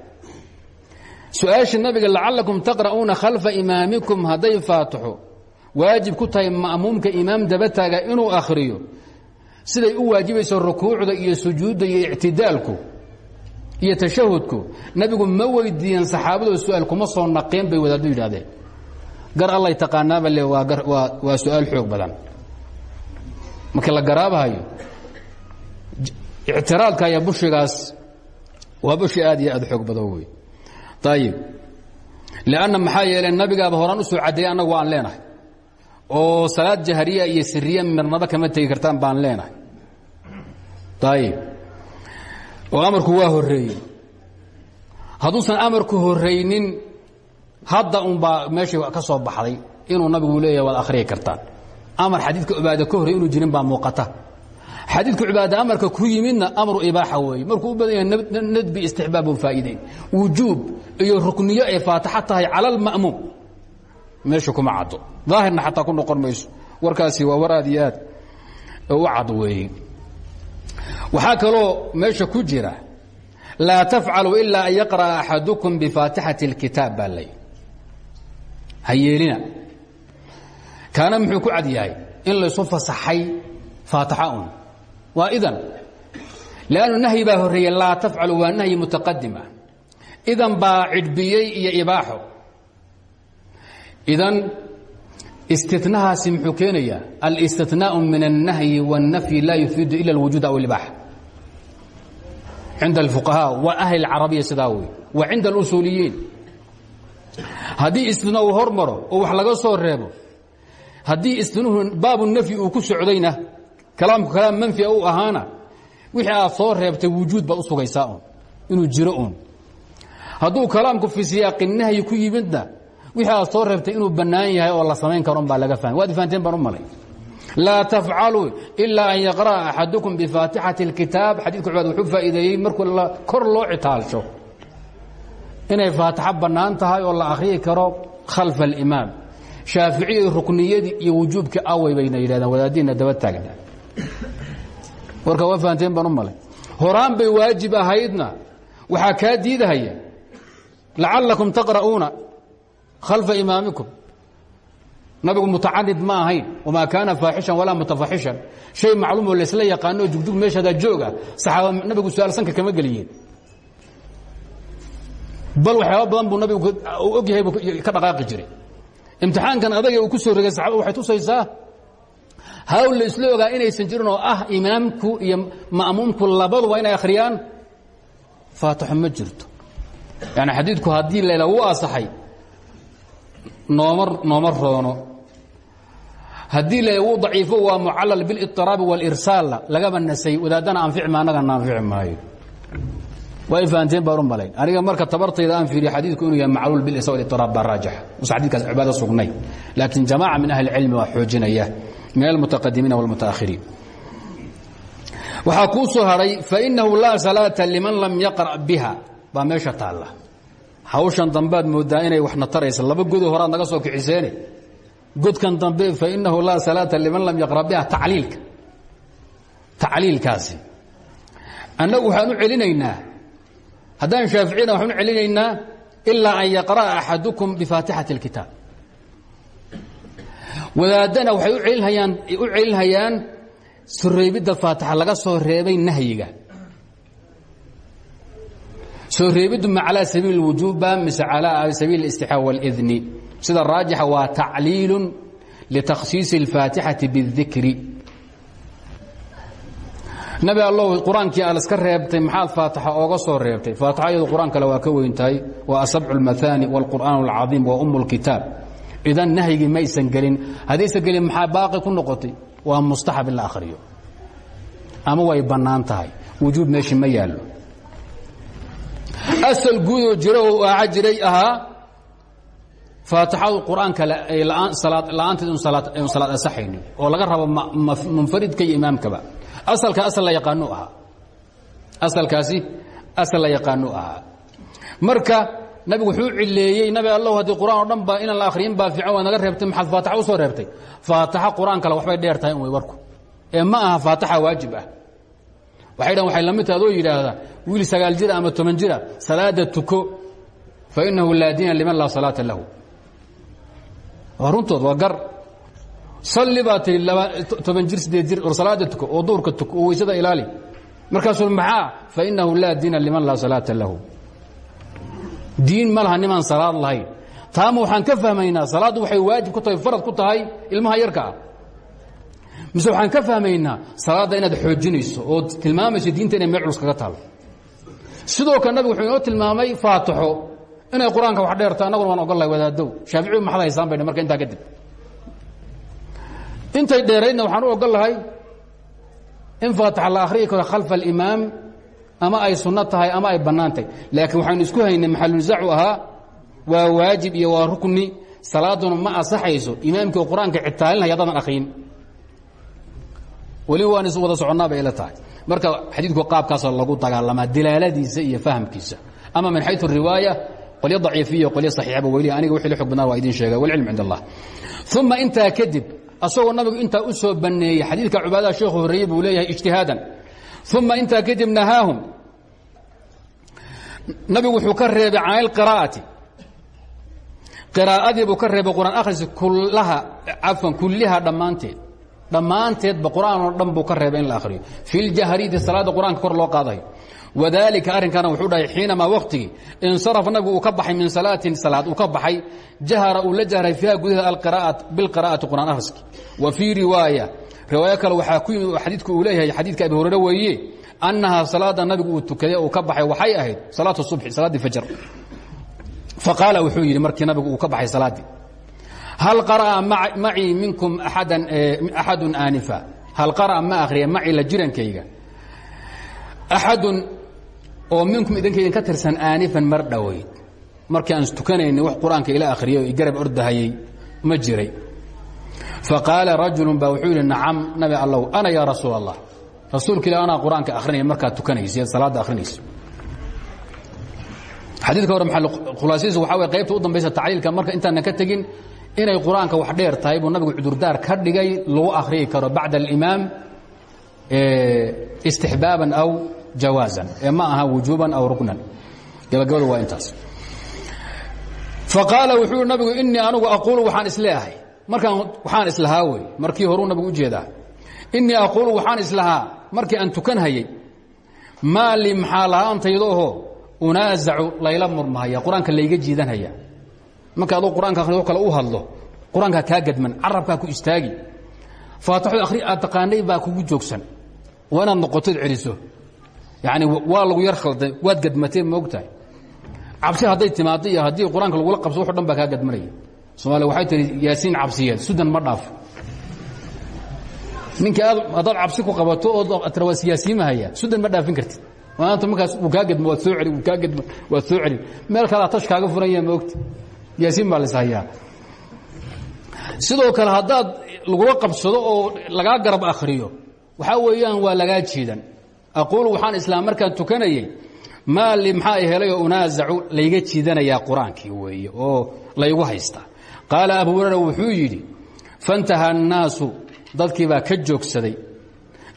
Nabiga lacalakum taqra'uuna khalfa imaamikum hadday faataxo waajib ku tahay ma'muumka imaam daba taaga inuu akhriyo siday u waajibayso rukuucda iyo sujuudda iyo ictidaalku iyo tashahudku. Nabigu ma weydiiyeen saxaabadoo su'aal kuma soo naqeen bay wadaaddu yidhahdeen gar allay taqaanaaba le waa waa su'aal xoog badan. Markii la garaabahayo ictiraadka iyo bushigaas waa bushi aad iyo aad xoog badan wey ayib lanna maxaa yeelay nabigaaba horaan soo caddeeyey annagu leenahay oo salaad jahriya iyo siriya mirnaba kama tegi kartaan baan leenahay. Ayib oo amarku waa horreeyey. Hadduusan amarku horraynin hadda unbaa meeshii ka soo baxday inuu nabigu leeyahay waad akhriyi kartaan. Amar xadiidka cibaada ka horey inuu jirin baa muuqata. Xadiidka cibaada amarka ku yimidna amru ibaaxa weeye. Markuu u badan yahay nadbi istixbaabun faa'iideyn. Iyo rukniyo ay faataxa tahay cala alma'muum meesha kuma caddo. Daahirna xataa ku noqon mayso. Warkaasi waa war aad iyo aad u cad weeye waxaa kaloo meesha ku jira laa tafcalu ilaa an yaqra'a axadukum bifaatixati اlkitaab baa lay. Ha yeelina. Muxuu ku cad yahay in laysu fasaxay faataxa un idan. Lannu nahyi baa horreeyey laa tafcalu nahyi mutaqadim ah idan baa cidhbiyey iyo ibaaxo idan istinahaasi muxuu keenayaa alistinaau min الnahyi والnafyi laa yufiidu ila اlwujuud aw اlibaaxa cinda اlfuqahaa wa ahli اlcarabiya sidaa wey wa cinda اlusuuliyiin haddii istina uu hormaro oo wax laga soo reebo haddii istinuhu baabu nafyi uu ku socdayna kalaamku kalaam manfia u ahaana wixii aad soo reebtay wujuud baad u sugaysaa un inuu jiro un hadduu kalaamku fi siyaaqi nahyi ku yimidna wixii aad soo reebtay inuu bannaan yahay oo la samayn karo un baa laga fahmay. Waad fahanteen baan u malay. Laa tafcaluu ilaa an yaqra'a axadukum bifaatixati اlkitaab xadiidku cubaad wuxuu faa'iideeyey markuu kor loo citaalsho. Inay faatixo bannaan tahay oo la akhriyi karo khalfa alimaam. Shaaficiyadu rukniyadii iyo wujuubkii awey bayna yidhahdeen wadaadiinna daba taagna. Warka waa fahanteen baan u malay. Horaan bay waajib ahaydna. Waxaa kaa diidahaya. Lacallakum taqra'uuna khalfa imaamikum. Nabigu mutacanid ma ahayn wamaa kaana faaxishan walaa mutafaxishan shay macluumoo laysla yaqaano jugjug meeshadaa jooga saxaaba nabigu su'aal sanka kama geliyeen. Bal waxyaaba badan buu nabigu og yahay buu ka dhaqaaqi jiray. Imtixaankan adaga uu ku soo regay saxaabada waxay tusaysaa hawl la isla ogaa inaysan jirin oo ah imaamku iyo ma'muumku labaduba inay akhriyaan? Faatixo ma jirto. Yani xadiidku haddii layla wuu asaxay nooma nooma roono haddii la wuu daciifo waa mucallal biliطiraabi wاlirsaalla lagaba nasay wadaadana anfici ma annagana anfici maayo way fahanteen baan u malayn aniga marka tabartayda aan fiiriyo xadiidku inuu yahay macluul bilisa waliطiraab baa raajixa usa xadidkaas cibaado sugnay laakiin jamaaca min ahli اlcilmi waa xoojinaya min almutaqadimiina wاlmutaakhiriin waxaa kuu soo hadhay fainahu laa salaata liman lam yaqra' biha baa meesha taalla hawshan dambaad moodaa inay waxna taraysa. Laba godo horaad naga soo kixiseene godkan dambe fainahu laa salaata liman lam yaqra' biha tacliilka. Tacliilkaasi. Annagu waxaan u celinaynaa haddaan shaaficiyana waxaan u celinaynaa ilaa an yaqra'a axadukum bifaatixati اlkitaab wadaadana waxay u celinhayaan u celinhayaan soreebidda faatixa laga soo reebay nahyiga soo reebiddu ma calaa sabiili اlwujuubba mise calaa sabiili اlاstixaab wاlidni sida raajixa waa tacliilu litakhsiisi اlfaatixati bاdikri nabi allow qur-aankii aad iska reebtay maxaad faatixa ooga soo reebtay faatixa iyadu qur-aan kale waa ka weyn tahay waa asabcu اlmahaani wاlqur'aan اlcadiim wa um اlkitaab idan nahyigii maysan gelin haddaysan gelin maxaa baaqi ku noqotay waa mustaxab in la akhriyo ama way bannaan tahay wujuub meeshii ma yaallo asal guudoo jiro oo aaca jiray ahaa faatixadu qur'aanka la'aanteed un salaad asaxaynin oo laga rabo munfaridka iyo imaamkaba. Asalka asal la yaqaanu ahaa. Asalkaasi asal la yaqaanu ahaa. Marka nabigu wuxuu cileeyey nabi allow haddii qur'aan o dhan ba inaan la akhriyin baa fiican waa naga reebtay maxaad faataxa u soo reebtay? Faataxa qur'aan kale waxbay dheer tahay in way warku. Ee ma aha faataxa waajib ah waxay dhan waxay la mid tahay adoo yidhaahda wiil sagaal jira ama toban jira salaada tuko fa innahu laa diina liman laa salaata lahu. Waa runtood waa gar. Salli baa tihi toban jir sideed jir or salaada tuko oo duurka tuko oo weysada ilaali. Markaasuu maxaa? Fa innahu laa diina liman laa salaata lahu. Diin ma laha nimaan salaad lahayn. Taama waxaan ka fahmaynaa salaaddu waxay waajib ku tahay farad ku tahay ilmaha yarka ah mise waxaan ka fahmaynaa salaadda inaad xoojinayso oo tilmaamayso diinta inay meel kaga taalo sidoo kale nabigu wuxuu tilmaamay faatixo inay qur'aanka wax dheerta annaguna waan lahay wadaadow shaaficiyu maxad haysaan marka intaa kadib intay dheeraydna waxaan u lahay in faatixa la akhriyi karo khalfa alimaam ama ay sunno ama ay bannaan tahay. Laakiin waxaynu isku haynay maxalunisaacu ahaa waa waajib iyo waa rukni. Salaaduna ma asaxayso imaamkii qur'aanka citaalinaya haddaadan akhriin weli waan is wada soconnaa bay ila tahay. Marka xadiidku qaabkaasa lagu dagaalamaa dilaaladiisa iyo fahamkiisa. Ama min xayu riwaaya qolyo daciifiya qolyo saxiixba weli aniga wixii la xog badnaa waa idin sheegay walcilm cind allah uma intaa kadib asagoo nabigu intaa u soo banneeyey xadiidka cubaadada sheekhu horreeyey buu leeyahay ijtihaadan. Uma intaa kadib nahaahum nabigu wuxuu ka reebay can ilqiraa'ati qiraa'adii buu ka reebay quraan akhriska kullaha cafwan kulliha dhammaanteed dhammaanteedba qur'aan oo dhan buu ka reebay in la akhriyo. Fi ljahriyati salaadda qur'aanka kor loo qaadayo wadalika arrinkana wuxuu dhahay xiinamaa wakhtigii insarafa nabigu uu ka baxay min salaatin salaad uu ka baxay. Jahara uu la jahray fiiha gudaheeda bilqira'ati qur'aan akhriski. Wa fii riwaaya riwaayo kale waxaa ku yimid xadiidku uu leeyahay xadiidka abi hurayre weeye annahaa salaada nabigu uu tukaday uu ka baxay waxay ahayd salaatu subxi salaaddii fajr faqaala wuxuu yidhi markii nabigu uu ka baxay salaaddii hal qara'a macii minkum aadan axadun aanifa hal qara'a ma akhriya macii la jirankayga axadun oo minkum idinkaydin ka tirsan aanifan mar dhoweyd markii aan tukanayna wax qur'aanka ila akhriyo i garab ordahayey ma jiray faqaala rajulu baa wuxuu yidhi nacam nabi allow ana yaa rasuul allah rasuulka ila anaa qur'aanka akhrinaya markaad tukanaysa salaadda akhrinaysa xadiidka hore maal khulaasadiisa waxaa way qaybta u dambaysa tacliilka marka intaanan ka tegin inay qur'aanka wax dheer tahay buu nabigu cudurdaar ka dhigay lagu akhriyi karo bacda alimaam istixbaaban aw jawaazan ee aha wujuuban aw ruknan. Gabagabadu waa intaas. Faqaala wuxuu nabigu inii anugu aquulu waxaan isleeahay markaan waxaan islahaa wey. Markii horuu nabigu u jeedaa inii aquulu waxaan islahaa markii aan tukan hayay maa li maxaa lahaantaydaoho unaazacu layla murmahaya qur'aanka layga jiidanhaya marka aduu qur'aanka akhriyo kale u hadlo qur'aankaa kaa gadman carabkaa ku istaagi. Faatixdu akhri aad taqaanay baa kugu joogsan. Waa inaad noqotood celiso. Yacni waa lagu yar khalday waad gadmatee ma ogtahay. Cabsi hadday timaado iyo haddii qur'aanka lagula qabso wuxu dhan baa kaa gadmanaya. Soomaaliya waxay tihi yaasiin cabsiyeed sudan ma dhaafo ninkii aad haddaad cabsi ku qabato oo tira waa siyaasiimahaya sudan ma dhaafin kartid. Maanta markaas uu kaa gadmo waad soo celi uu kaa gadmo waad soo celi meel kalea tash kaaga furanya ma ogta yaasiin baa las hayaa sidoo kale haddaad lagula qabsado oo lagaa garab akhriyo waxaa weeyaan waa lagaa jiidan. Aquulu waxaan islaam markaan tukanayey maa li maxaa helayoo unaazacu layga jiidanayaa qur'aankii weeye oo laygu haystaa qaala abu hurayra wuxuu yidhi annaasu dadkii baa ka joogsaday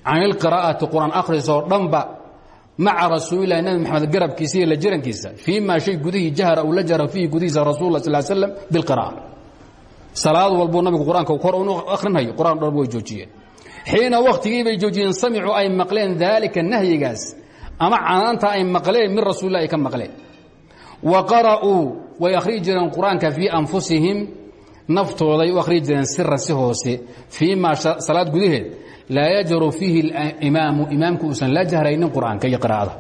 can ilqiraa'ati qur'aan akhrisoo dhanba maca rasuulilahi nabi maxamed garabkiisa iyo la jirankiisa fii maa shay gudihii jahra uu la jahra fiihi gudihiisa rasul sal slam bilqira'a salaad walbuu nabigu qur'aanka kor unu akhrinhayo qur'aan dhan way joojiyeen. Xiina wakhtigii bay joojiyeen samicuu ay maqleen daalika nahyigaas. Ama canaanta ay maqleen min rasuulilah ay ka maqleen. Wa qara'uu way akhriyi jireen qur'aanka fii anfusihim. Naftooday u akhriyi jireen si hoose. Fii gudaheed laa yajharu fiihi imaamu imaamku uusan la jahraynin qur-aanka iyo qiraa'ada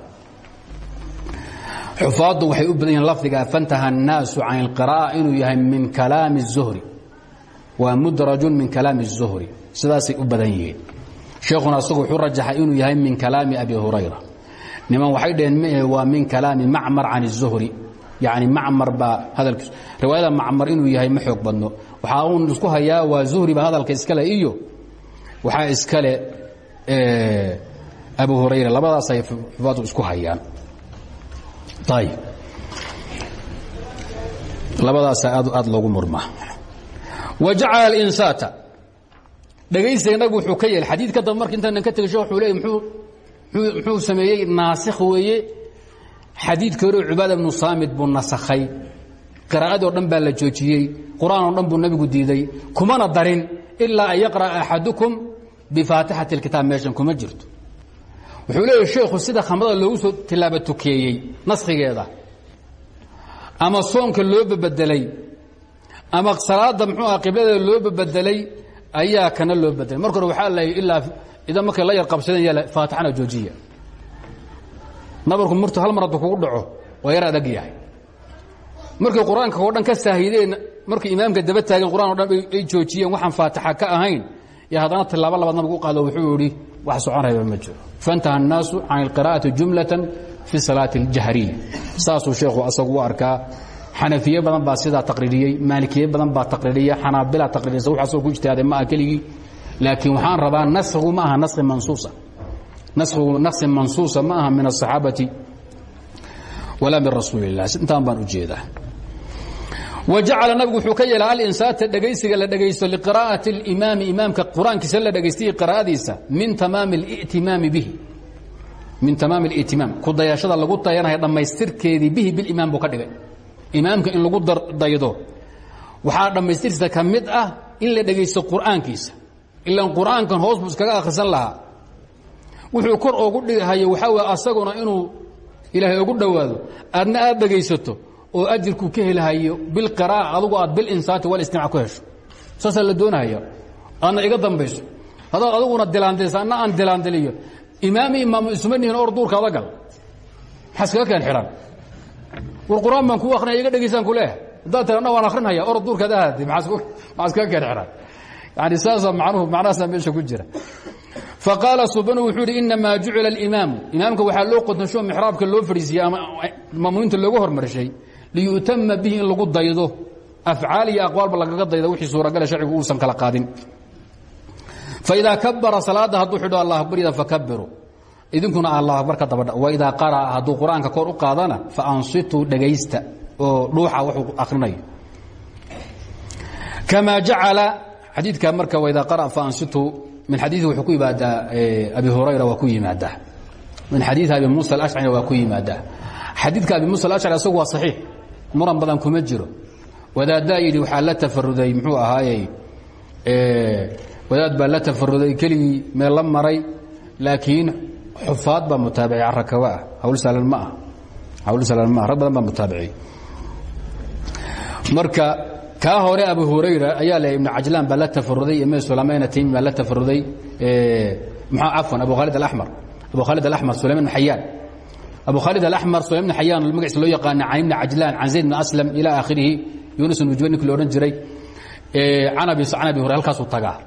xufaaddu waxay u badan yihiin lafdiga fantaha الnaasu can اlqira'a inuu yahay min kalaami الzuhri waa mudrajun min kalaami الzuhri sidaasay u badan yihiin sheekhuna asagu wuxuu rajaxay inuu yahay min kalaami abi hurayra niman waxay dhaheen ma waa min kalaami macmar can الzuhri yacni macmar baa hadalkiisu riwaayada macmar inuu yahay ma xoog badno waxaa uun isku hayaa waa zuhri baa hadalka iskale iyo waxaa iskale abu hurayra labadaasay xufaadu isku hayaan. Ayb labadaasa aad loogu murmaa wa jacala alinsaata. Dhegaysiga nabigu wuxuu ka yeelay xadiid ka dambe marka intaanan ka shekh wuxuu leeyay muxuu sameeyey naasikh weeye. Xadiidkii hore cubaada bnu saamid buu nasakhay. Qiraa'adii o dhan baa la joojiyey. Qur'aan oo dhan buu nebigu diiday. Kumana darin ilaa an yaqra'a bifaatixati اlkitaab meeshan kuma jirto. Wuxuu leeyahy sheekhu sida khamrada loogu soo tilaaba tukeeyey naskhigeeda ama soonka loo babedelay ama salaada muxuu aha qibladeeda loo babedelay ayaa kana loo bedelay. Marka hore waxaa la ilaa idan markay la yar qabsadeen yaa faatixana joojiya. Nabarku murtu hal mar hadduu kugu dhaco waa yar adag yahay. Markay qur'aanka oo dhan ka saahideen markay imaamka daba taageen qur'aan o ay joojiyeen waxaan faatixa ka ahayn iyo haddana tilaabo labaad nabigu u qaado wuxuu idhi wax soconaya ma jiro faintaha الnaasu can اlqira'ati jumlatan fi salaati اljahriya saasuu sheekhu asagu u arkaa xanafiye badan baa sidaa taqriiriyey maalikiye badan baa taqriiriya xanaabila taqriirisa wax asoo ku ijtihaaday ma aha keligii laakiin waxaan rabaa naskhigu ma aha naskhi mansuusa naskhigu naskhi mansuusa ma aha min aلصaxaabati walaa min rasuuli الlah intaan baan u jeedaa wajacala nabigu wuxuu ka yeela alinsaata dhegaysiga la dhegaysto liqira'ati اlimaami imaamka qur-aankiisa la dhegaystiya qira'adiisa min tamaami اlitimaami bihi min tamaam اlitimaam ku dayashada lagu dayanaya dhammaystirkeedii bihi bilimaam buu ka dhigay imaamka in lagu daydo waxaa dhammaystirkiisa ka mid ah in la dhegaysto qur'aankiisa ilaan qur'aankan hoos buu iskaga akhrisan lahaa wuxuu kor oogu dhigahayo waxaa wey asaguna inuu ilaahay ugu dhowaado aadna aad dhegaysato oo ajirku ka helahayo bilqiraa'a adugu aad bilinsaati walistimaac ku hesho. Saasaa la doonahaya aadna iga dambayso. Haddaad aduguna dilaandilisa anna aan dilaandiliyo imaami imaamu isuma nihin or duurka ada gal maxaa iskaga keen xidhan war qur'aan baan kuu akrinaya iga dhegaysaan ku leehay haddaad tira anna waan akrinaya or duurkaad ahaatay. Maxaa iskaga keen xidhan yani saasaa macnuhu macnahaasaa meesha ku jira. Faqaala subanu wuxuu yidhi inamaa jucila alimaamu. Imaamka waxaa loo qodnasho mixraabka loo fadhiisiyey ama mamuuminta loogu hormarshay liyu'tama bihi in lagu daydo afcaal iyo aqwaalba lagaga daydo wixii suuragale sharcigu uusan kala qaadin. Faidaa kabara salaadda hadduu xidho allah akbar ida fakabiru idinkuna allah akbar ka dabadha. Waidaa qara'a hadduu qur'aanka kor u qaadana faansituu dhegaysta oo dhuuxa wuxuu akhrinayo kamaa jacala xadiidka marka waidaa qara'a faansituu min xadiii wuxuu ku yimaadaa abi hurayra waa ku yimaadaa. Min xadiii abi muusa alashcari waa ku yimaadaa. Xadiidka abi muusa alashcari asagu waa saxiix muran badan kuma jiro. Wadaaddaa yidhi waxaa la tafaruday muxuu ahaayey wadaad baa la tafaruday keligii meel la maray laakiin xufaad baa mutaabicay carakaba ah hawl sahlan ma ah hawl sahlan ma ah rag badan baa mutaabicay. Marka kaa hore abu hurayra ayaa le ibnu cajlaan baa la tafaruday ime sulamayna taymi baa la tafaruday mxaa cafwan abu khaalid alamar abu khaalid alamar sulayman xayaan abu khaalid alamar sulayman bn xayaan magaciisa loo yaqaana can ibni cajlaan can zayd bn aslam ila aakhirihi. Yunus bn ujba ninki lo odhan jiray. Can abi can abi hurayra halkaasuu tagaa.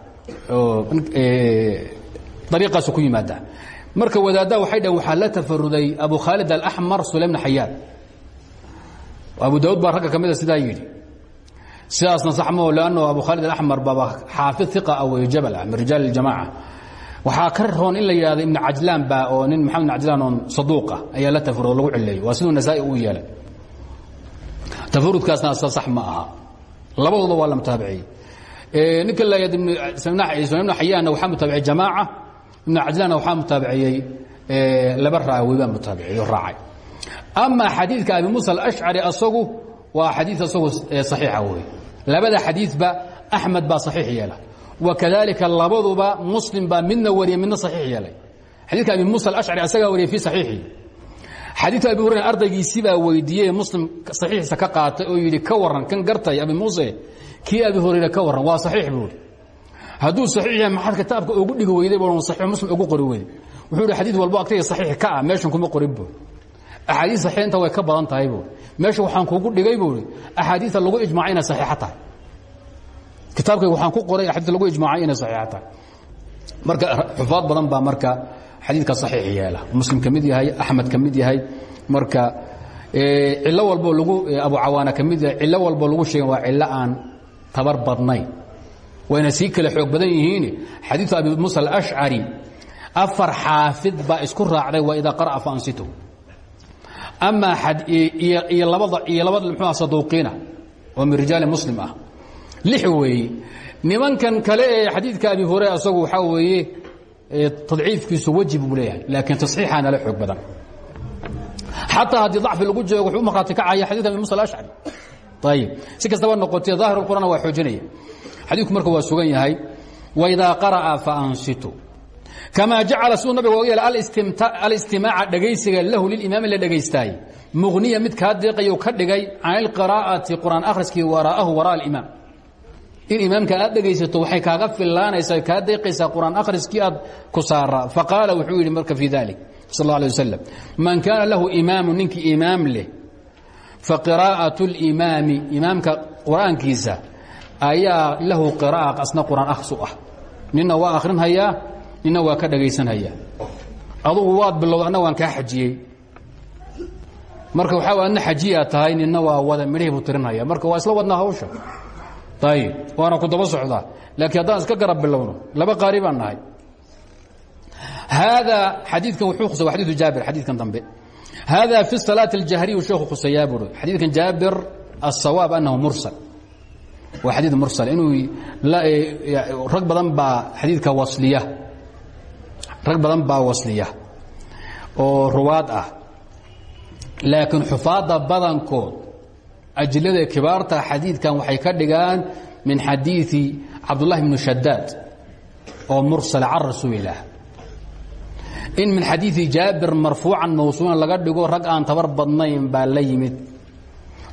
Ariiqaasu ku yimaada. Marka wadaaddaa waxay dhaheen waxaa la tafaruday abu khaalid alaxmar sulaym bn xayaan abu daawud baa ragga ka mida sidaa yidhi. Sidaasna abu khaalid alaxmar baaba xaafid iqa ah wey jabal ah min rijaal اljamaca waxaa ka roon in la yidhahdo ibnu cajlaan baa oo nin maxamed ibn cajlaan oon saduuqa ayaa la tafarud lagu cileeyo waa siduu nasaa-i uu yeelay. Tafarudkaasna asa sax ma aha. Labadooda waa la mutaabiciyey ninka layaad ibn xayaanna waxaa mutaabiciyey jamaaca. Ibn cajlaanna waxaa mutaabiciyey laba raawi baa mutaabiciyey oo raacay. Ama xadiidka abi muusa alashcari asagu waa xadii asagu saxiixa wey labada xadiidba axmed baa saxiix yeela wakadalika labaduba muslim baa midna wariya midna saxiix yeelay. Xadiidka abi muusa alashcari asagaa wariyay fi saxiixii xadiidka abi hurayra ardaygiisii baa weydiiyey muslim saxiixiisa ka qaatay oo yidhi ka warran kan gartay abi muuse kii abi hurayra ka warran waa saxiix buuri hadduu saxiix yahay maxaad kitaabka ugu dhigi weyday buu saxiix muslim ugu qori weyday. Wuxuu yidhi xadiid walbo agtayga saxiix ka ah meeshan kuma qorin buuri axaadiis saxiixinta way ka badan tahay buuri meesha kitaabkayga waxaan ku qoray axaadiista lagu ijmaacay inay saxiixa tahay marka xufaad badan baa marka xadiidka saxiix yeela. Muslim ka yahay axmed ka yahay marka cillo walbo lagu abu cawaana ka yahay cillo walbo lagu sheegen waa cillo aan tabar badnayn. Wayna sii kale xoog badan yihiin. Xadiiu abi muusa alashcari afar xaafid baa isku raacday waa idaa qara'a faansitu ama iyo labada iyo labada mxuua saduuqiina oo min rijaali muslim ah lix weeye nimankan kale ee xadiidka abi hurayra asagu waxaa weeye tadciifkiisu wajib buu leeyahay laakiin tasxiixaa nala xoog badan. Xataa haddii dacfi lagu jeego wuxuu u markhaati kacaya xadidka abi musa alashcari ayib si kastaba noqotee daahir qur'aan waa xoojinaya. Xadiidku marka waa sugan yahay waidaa qara'a faansitu kamaa jacala siduu nabiga oga yeela alistimaaca dhegaysiga lahu lilimaami la dhegaystaay muqniya mid kaa deeqayu ka dhigay can ilqiraa'ati qur'aan akhriskii waraa'ahu waraa alimaam in imaamka aad dhegaysato waxay kaaga fillaanaysaa kaa deeqaysaa qur'aan akhriskii aad ku saaraa faqaala wuxuu yidhi marka fii dalik sal اlla alيه waslm man kaana lahu imaamu ninkii imaam leh faqiraa'aة اlimaami imaamka qur'aankiisa ayaa lahu qiraa'a asna qur'aan akhsu ah nina waa akhrinhayaa nina waa ka dhegaysanhayaa adugu waad bilowda anna waan kaa xajiyey marka waxaa adna xajiyaa tahay nina waa wada midhihii buu tirinhaya marka waa isla wadnaa hawsha ayib waana ku daba socdaa laakiin haddaan iska garab bilowno laba qaari baan nahay. Haadaa xadiidkan wuxuu khusay waa xadiidu jaabir xadiidkan dambe. Haadaa fi salaati اljahriyu sheekhu khusayaa buuri. Xadiidkan jaabir aلsawaab annahu mursal. Waa xadiid mursal. Inuu rag badan baa xadiidka wasliya. Rag badan baa wasliya. Oo ruwaad ah. Laakiin xufaadda badankood ajilada kibaarta xadiidkan waxay ka dhigaan min xadiii cabdulahi bni shadaad oo mursal can rasuulilaah in min xadiii jaabir marfuucan mawsuulan laga dhigo rag aan tabar badnayn baa la yimid.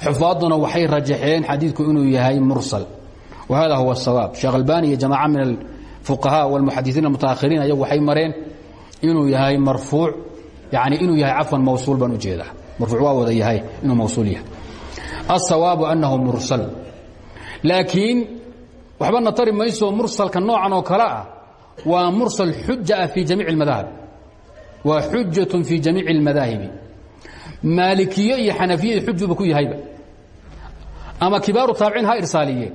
Xufaaduna waxay rajaxeen xadiidku inuu yahay mursal. Wa hada huwa sawaab. Sheekh albani iyo jamaaca min afuqahaa walmuxadisiin almutaahiriin ayagu waxay mareen inuu yahay marfuuc yani inuu yahay cafwan mawsuul baan u jeedaa marfuuc waa wada yahay inuu mawsuul yahay الsawaabu annahu mursal laakiin waxbana tari mayso mursalka noocan oo kale ah waa mursal xuja ah fii jamiic اlmadahib waa xujaة fii jamiici اlmadaahibi maalikiye iyo xanafiye xujuba ku yahayba ama kibaaru taabiciin ha irsaaliyeen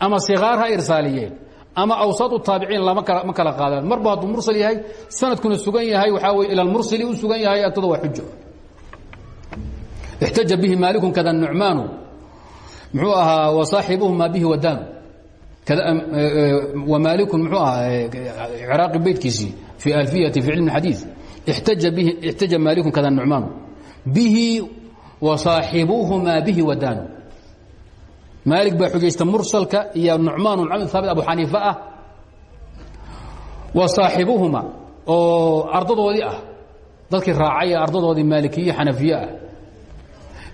ama sikaar ha irsaaliyeen ama awsaad taabiciin ma kala qaadaan marba hadduu mursal yahay sanadkuna sugan yahay waxaa wey ila mursali u sugan yahay agtada waa xujo اxtaja bihi maaliku kada nucmaanu muxuu ahaa wasaaxibuhu maa bihi wadaanu maaliku mxuu ahaa craaqi beytkiisii fii alfiyati fi cilm xadii ixtaja maaliku kada nucmaanu bihi wasaaxibuhu maa bihi wadaanu maali baa xujaysta mursalka iyo nucmaan md haabit abu xaniifa ah wa saaxibuhuma oo ardadoodii ah dadkii raacay ee ardadoodii maalikiye xanafiye ah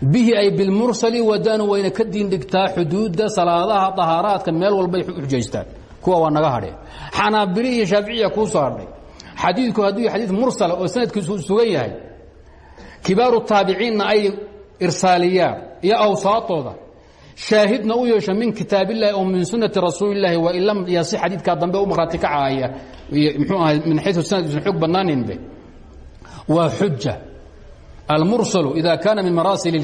bihi ay bilmursali wadaanu wayna ka diin dhigtaa xuduudda salaadaha dahaaraadka meel walbay xujaystaan. Kuwa waa naga hadheen xanaabili iyo shaaficiya kuu soo hadhay. Xadiidku hadduu xadiid mursala oo sanadkiisu sugan yahay kibaaru taabiciinna ay irsaaliyaan iyo awsaatooda shaahidna u yeesho min kitaab illahi oo min sunati rasuuli اlahi wain lam yasi xadiidkaa dambe u markhaati kacaaya mxuu ahay min xayu sanadkiisan xoog badnaaninbe waa xuja almursalu ida kaana min maraasil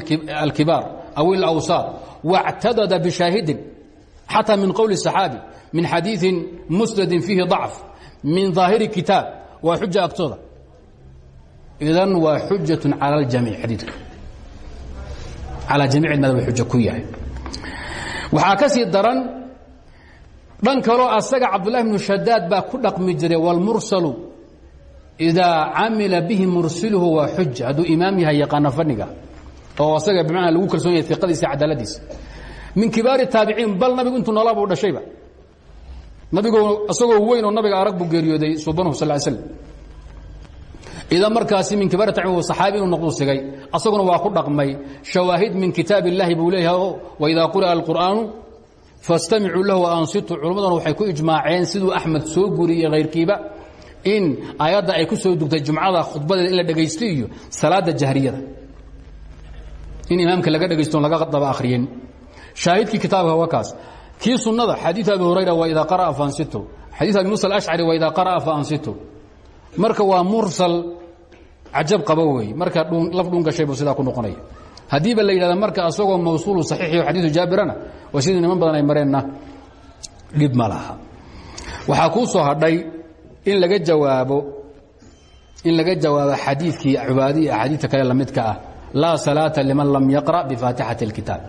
alkibaar aw اlawsaat واctadada bishaahidin xatى min qowli الصaxaabi min xadiiثi musnadin fiihi ضacf min ظaahiri kitaab waa xuja agtooda idan waa xujaة calى اljamiic xadiidka calى jamiic madab xuja ku yahay waxaa ka sii daran dhan kaloo asaga cabdullahi bnu shadaad baa ku dhaqmi jiray wاlmursalu idaa camila bihi mursiluhu waa xuja hadduu imaam yahay yaqaana fadhiga oo asaga lagu kalsoon yahay iqadiisa cadaaladiisa min kibaari taabiciin bal nabigu intuu noolaa dhashayba nabigu isagoo weyn oo nabiga arag buu geeriyooday subanuhu sal slam idan markaasi min kibaar tabiin saxaabi inuu sigay asaguna waa ku dhaqmay shawaahid min kitaab illaahi oo waidaa quri'a alqur'aanu fastamicuu lahu waansitu culummaduna waxay ku ijmaaceen siduu axmed soo guriyey khayrkiiba in aayadda ay ku soo dugtay jumcada khudbadeeda in la dhegaysto iyo salaada jahriyada. In imaamka laga dhegaysto laga daba akhriyin shaahidkii kitaabka waa kaas. Kii sunnada xadiid abi hurayra waidaa qara'a faansitu. Xadiid abi musa alashcari waidaa qara'a faansitu. Marka waa mursal cajab qaba wey marka laf dhuun gashay buu sidaa ku noqonaya. Haddiiba la yidhahda marka asagoo mawsuulu saxiixi o xadiidu jaabirana waa sidii niman badan ay mareenna. Dhib ma laha. Waxaa kuu soo hadhay in laga jawaabo in laga jawaabo xadiidkii cubaadiya axaadiidta kale lamidka ah laa salaata liman lam yaqra' bifaatixati اlkitaab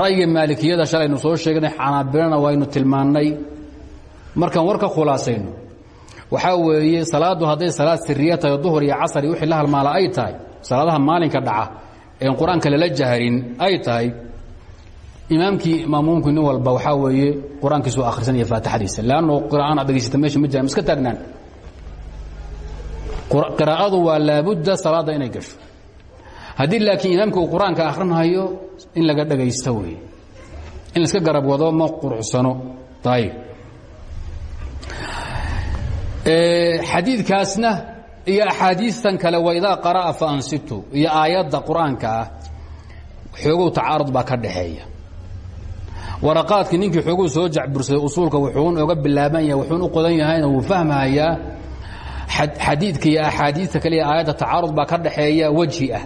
ra'yiga maalikiyada shalaynu soo sheegnay xanaabilana waynu tilmaannay. Markaan war ka khulaasayno weeye salaaddu hadday salaad siriya tahay duhur iyo casar iyo wixii la halmaala ay tahay salaadaha maalinka dhaca een qur'aanka lala ay tahay imaamkii maamuumku nin walba waxaa weeye qur'aankiisu akhrisanaya faatixadiisa. Leanno qira'aan ad degaysata meesha ma jiraan iska taagnaan. Qiraa'adu waa laabudda salaadda inay gasho. Haddii laakiin imaamka uu qur'aanka akhrinhayo in laga dhagaysto weeye. In laiska garab wado ma quruxsano. Ayib xadiidkaasna iyo axaadiistan kale waidaa qara'a faansitu iyo aayadda qur'aanka ah xoogow tacaarud baa ka dhaxeeya waraqaadkii ninkii xooguu soo jacbursaday usuulka wuxuun oga bilaaban yahay wuxuun u qodan yahayna wuu fahmahayaa xadiidka iyo axaadiista kaliya aayadda tacaarud baa ka dhaxeeya wejhi ah.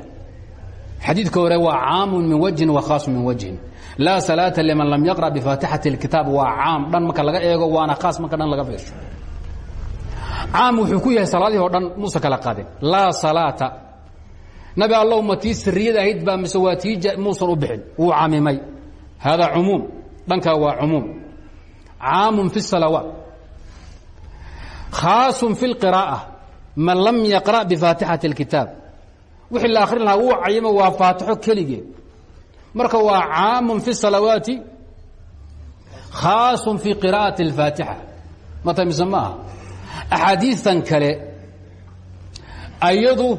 Xadiidka hore waa caamun min wajhin wa khaasun min wajhin. Laa salaata liman lam yaqra bifaatixati اlkitaab waa caam dhan marka laga eego waana khaas marka dhan laga fiirsho caam wuxuu ku yahay salaadihii o dhan muusa kala qaadin. Laa salaata. Nabi allow ma tii siriyada ahayd u bixin wuu camimay haadaa cumuum dhankaa waa cumuum caamun fi الsalawaat khaasun fi اlqiraa'a man lam yaqra' bifaatixati اlkitaab wixii la akhrin lahaa wuu cayimo waa faatixo keligeed marka waa caamun fi الsalawaati khaasun fi qira'ati اlfaatixa mata mise ma aha axaadiistan kale ayadu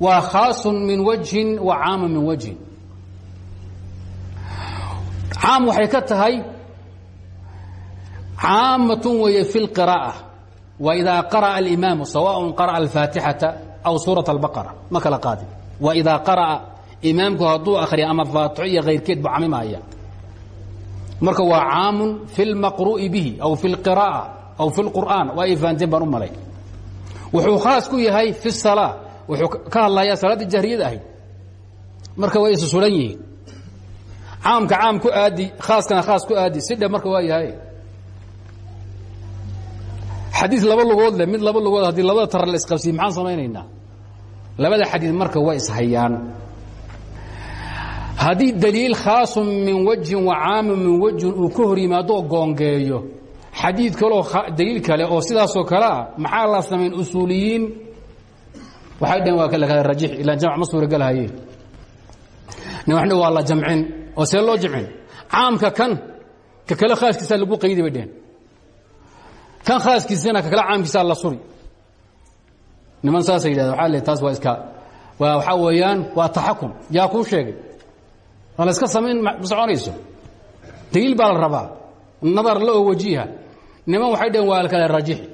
waa khaasun min wajhin wa caamun min wajhin caam waxay ka tahay caamatun weeye fi اlqiraa'a wa idaa qara'a اlimaamu sawaaء qara'a alfaatixata aw suuraة اlbaqara ma kala qaadin wa idaa qara'a imaamku hadduu akhriya ama faatixo iyo kayrkeed bu camimaya marka waa caamun fi اlmaqru'i bihi aw fi اlqiraa'a aw fi اlqur'aan waa ay fahanteen baan u malay wuxuu khaas ku yahay fi الsalaa wuxuu ka hadlayaa salaaddii jahriyada ahayd marka way isu sulan yihiin caamka caam ku aadi khaaskana khaas ku aadi si dhe marka waa yahay. Xadiid laba lugood leh mid laba lugood haddii labada tar la isqabsiye maxaan samaynaynaa? Labada xadiid marka waa ishayaan. Haddii daliil khaasun min wajhin wa caamun min wajhin uu ka hor yimaado oo goongeeyo xadiid kaleo daliil kale oo sidaasoo kale ah maxaa la samayn? Usuuliyiin. Waxay dhaheen waa kala rajix ilaan jamc ma suuragelhaye nin waxna waa la jamcin oo see loo jamcin caamka kan ka kale khaaskiisaa lagu qaydi bay dheheen kan khaaskiisana ka kale caamkiisaa la suri. Niman saasa yidhahda waa le taas waa iska waa waxaa weeyaan waa taxakum yaa kuu sheegay. Waa iska samayn ma soconayso? Daliil baa la la oo niman waxay dhaheen waa kale rajixi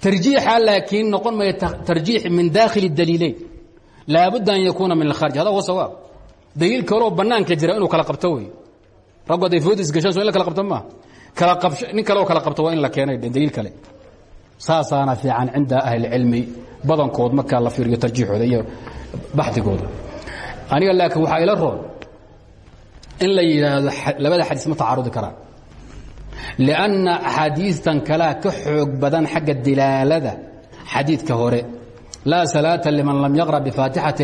tarjiixa laakiin noqon maya tarjiix min daakhili daliileyn laabudda an yakuuna min alkharj hada huwa sawaab daliil kaloo bannaanka jira inuu kala qabto wey raggu hadday foodis gashaan so in la kala qabto maaha kala kala qabto waa in la keenay daliil kale saasaana fiican cinda ahlicilmi badankood markaa la fiiriyo tarjiixooda iyo baxdigooda aniga laakiin waxaa ila roon in la labada xadiis ma tacaarudi karaan lianna axaadiistan kalea ka xoog badan xagga dilaalada xadiidka hore laa salaata liman lam yaqra bifaatixati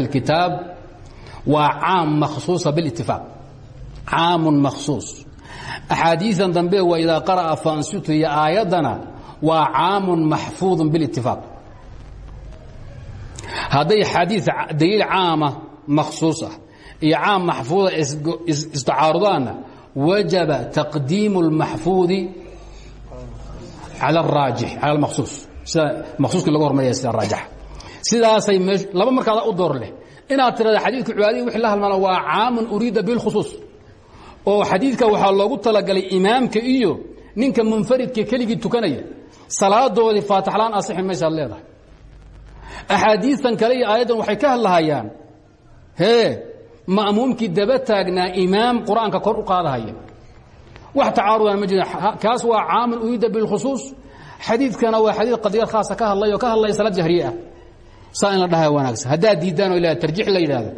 waa caam makhsuusa biاlitifaaq caamun makhsuus axaadiidan dambe wa idaa qara'a faansitu iyo aayaddana waa caamun maxfuudun biاlitifaaq hadday xadiid daliil caama makhsuus ah iyo caam maxfuuda istacaarudaanna wajaba taqdiimu اlmaxfuudi cala اraajix cala اlmakhsuus sida makhsuuskii laga hormaraya sida raajixa sidaasay me laba markaada u door leh inaad tirada xadiidka cibaadadii wixii la halmaana waa caamun uriida bilkhusuus oo xadiidka waxaa loogu talagalay imaamka iyo ninka munfaridka keligii tukanaya. Salaadoodii faatixlaan asixi maysaad leedahay. Axaadiistan kale iyo aayaddan waxay ka hadlahayaan hee ma'muumkii daba taagnaa imaam qur'aanka kor u qaadahaya. Wax tacaarudaan ma jira. Kaas waa caamun uriida bilkhusuus. Xadiidkana waa xadiid qadiyad khaasa ka hadlay oo ka hadlaya salaad jahriye ah saa in la dhaha wanaagsan. Haddaad diiddaan oo ila tarjiix la yidhaahdo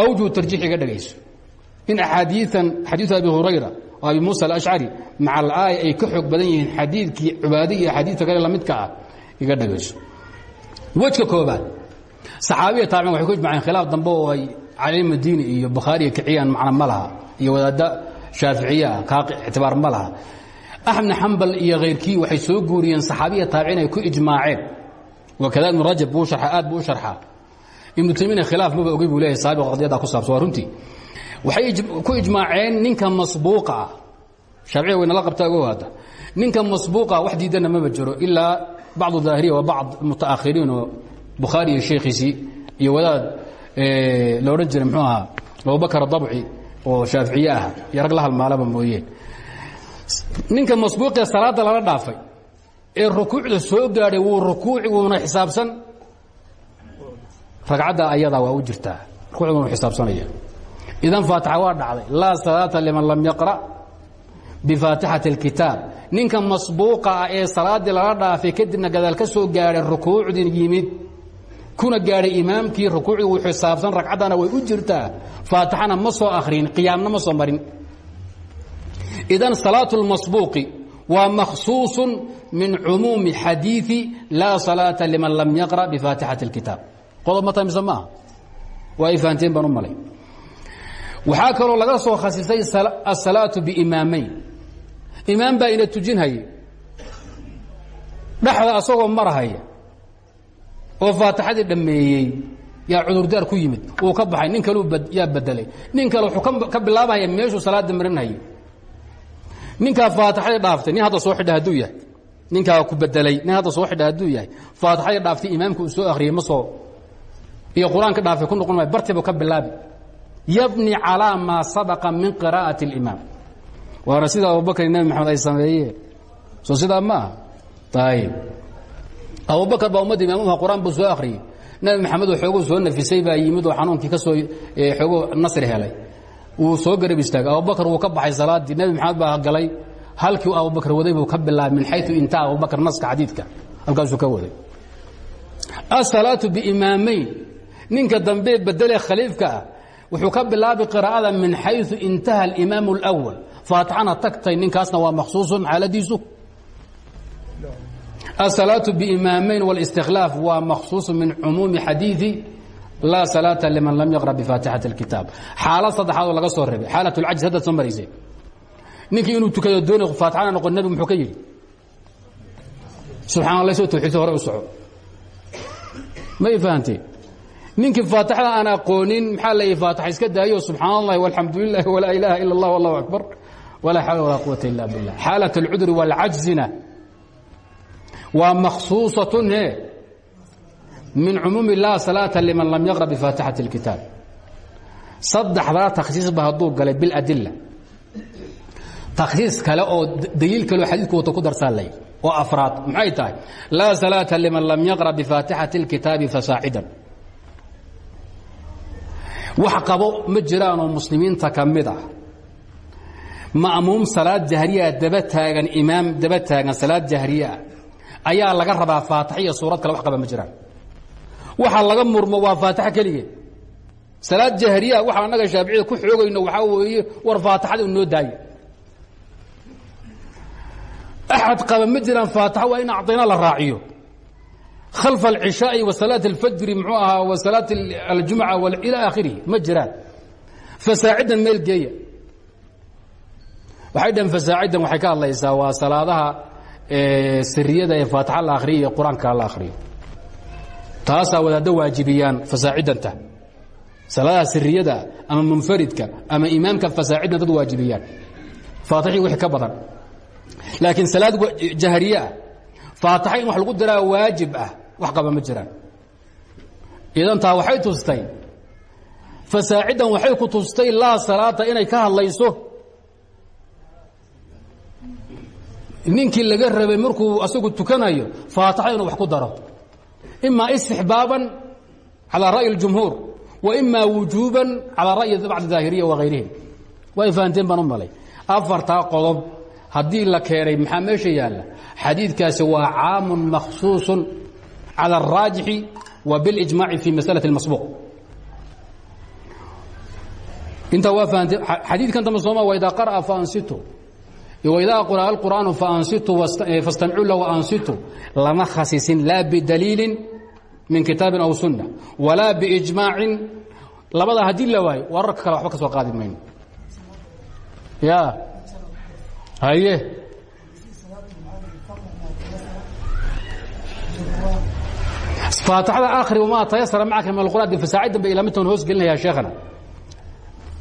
awjuu tarjiix iga dhagayso. In axaadiian xadiiu abi hurayra oo abi muusa alashcari maca alaaya ay ka xoog badan yihiin xadiidkii cibaada iyo axaadiista kale lamidka ah iga dhagayso. Wejka koobaad saxaabiya taabicin waxay ku ijmaceen khilaaf dambe oo ay cali madiini iyo bukhaariya kiciyaan macna ma laha iyo wadaadda shaaficiye ah kaa ictibaar ma laha. Axmed xambal iyo khayrkii waxay soo guuriyeen saxaabiya taabicin ay ku ijmaaceen wakada ibnu rajab buu sharxa aad buu u sharxaa ibnu taymiina khilaaf maba ogey buu leeyahay saabiqa qadiyadda ku saabsan waa runtii waxay ku ijmaaceen ninka masbuuqa ah shaaficiya wayna la qabtaa ogow hadda ninka masbuuqa wax diidana maba jiro ilaa bacdu daahiriya wa bacd mutaakhiriin oo bukhaari iyo sheekhiisii iyo wadaad la odhan jiray muxuu ahaa abubakar dabci oo shaaficiye ah iyo rag la halmaalaba mooyeen ninka masbuuqee salaadda lala dhaafay ee rukuucda soo gaadhay wuu rukuuci wuuna xisaabsan. Ragcadda ayadaa waa u jirtaa rukuucda wuuna xisaabsanaya. Idan faatixa waa dhacday. Laa salaata liman lam yaqra' bifaatixati اlkitaab ninka masbuuqa ah ee salaaddii lala dhaafay kadibna gadaal ka soo gaadhay rukuucdii yimid. Kuna gaadhay imaamkii rukuucdii uu xisaabsan ragcaddana way u jirtaa. Faatixana ma soo akhrin qiyaamna ma soo marin. Idan salaatu اlmasbuuqi waa makhsuuصu min cumuumi xadiiثi laa salaata liman lam yaqra' bifaatixati اlkitaab qodob ma tahay mise maaha waa ay fahanteen baan u malay waxaa kaloo laga soo khasisay asalaatu biimaamayn imaam baa ina tujinhaya dhexda asagoo marahaya oo faatixadii dhammeeyey yaa cudurdaar ku yimid uu ka baxay nin kaleu yaa bedelay nin kale wuxuu ka bilaabahaya meeshuu salaadda marinhayay ninkaa faatixadii dhaaftay nin hadda soo xidha hadduu yahay. Ninkaa ku bedelay nin hadda soo xidha hadduu yahay. Faatixadii dhaaftay imaamka soo akhriyey ma soo. Iyo qur'aanka ku noqon maayo bartiibuu ka bilaabi. Yabni calىa maa sabaqa min qiraa'ati اlimaam waana sida abubakr nebi maxamed ay sameeyeen. Soo sidaa ma aha. Ayib abubakar baa ummadda imaamuha qur'aan soo akhriyey nebi maxamed oo soo nafisay baa yimid oo ka soo xooguu nasri helay wuu soo garab istaagay. Abubakr wuu ka baxay salaadii. Nebi maxamed baa galay. Halkii abubakr waday buu ka bilaabay min xayu intaha abubakr naska xadiidka. Halkaasuu ka waday. Asalaatu biimaamayn ninka dambe bedele khaliifka ah. wuxuu ka bilaabay qiraa'ada min xayu intaha alimaamu اlwal faatixana tagtay. Ninkaasna waa makhsuusun xaaladiisu. Asalaatu biimaamayn wاlistikhlaaf waa makhsuusu min cumuumi xadiidi laa salaata liman lam yaqra bifaatixati اlkitaab xaalad saddexaad oo laga soo reebay xaalat اlcajz haddaad soo maraysay ninkii inuu tukado doonay faatixana noqon nebigu muxuu ka yidhi subxana allah soo tawxiidso hore u soco may fahanteen ninkii faatixada aan aqoonin maxaa la faatix iska daayo subxaan allahi walxamdu lilahi walaa ilaaha ila اllah allahu akbar walaa xawla walaa quwata ila billah xaalat اlcudri wاlcajzina waa makhsuuصaة he min cumuumi laa salaata liman lam yaqra bifaatixati اlkitaab saddexdaa takhsiisba hadduu galay biladila takhsiis kale oo daliil kaleo xadiidku wata ku darsaalay oo afraad maxay tahay laa salaata liman lam yaqra bifaatixati اlkitaabi fasaacidan wax qabo ma jiraanoo muslimiinta ka mid ah ma'muum salaad jahriyaa daba taagan imaam daba taagan salaad jahriye ah ayaa laga rabaa faatix iyo suurad kale wax qaba ma jiraan waxaa laga murmo waa faataxa keligee. Salaad jahriya waxaa annaga shaaficida ku xoogayno waxaa weeye war faataxada noo daayo. Axad qaba ma jiraan faataxa waa in acdayna la raaciyo. Khalfa alcishaai wa salaati alfajri muxuu ahaa wa salaati aljumca ilaa aakhirihi ma jiraan. Fasaacidan meel geeya. Waxay dhahen fasaacidan waxay ka hadlaysaa waa salaadaha siriyada ee faataxa la akhriya iyo qur'aanka la akhriyo taasaa wadaaddo waajibiyaan fasaacidanta salaadaha siriyada ama munfaridka ama imaamka fasaacidna dad waajibiyaan. Faatixii wixii ka badan. Laakiin salaad jahriye ah wax lagu daraa waajib ah wax qaba ma jiraan. Idan taa waxay tustay fasaaciddan waxay ku tustay laa salaata inay ka hadlayso. Ninkii laga rabay markuu asagu tukanayo faatixa wax ku daro ima istixbaaban calى ra'yi اljumhuur wa ima wujuuban calى ra'yi bacd daahiriya wagayrihim way fahanteen baan u malay afartaa qodob haddii la keenay maxaa meesha yaalla xadiidkaasi waa caamun makhsuuصu calى الraajixi wa biاlijmaaci fi masalaة اmasbuuq intaa waa fahanteen xadiidkan dambe sooma wa idaa qar'a faansitu وإdaa qرأ القرآن فاsتمcوu لh وأنsitu lama khasisin laa bdliili min kitaabin aw sunna walaa biijmaacin. Labada haddii la waayo wararka kale waxba ka soo qaadi mayno ya. Haye. Faataxada akhri wamaa tayasara macaka min alquraan difasaacid dambe ilaa midtaan hoos gelinayaa sheekhana.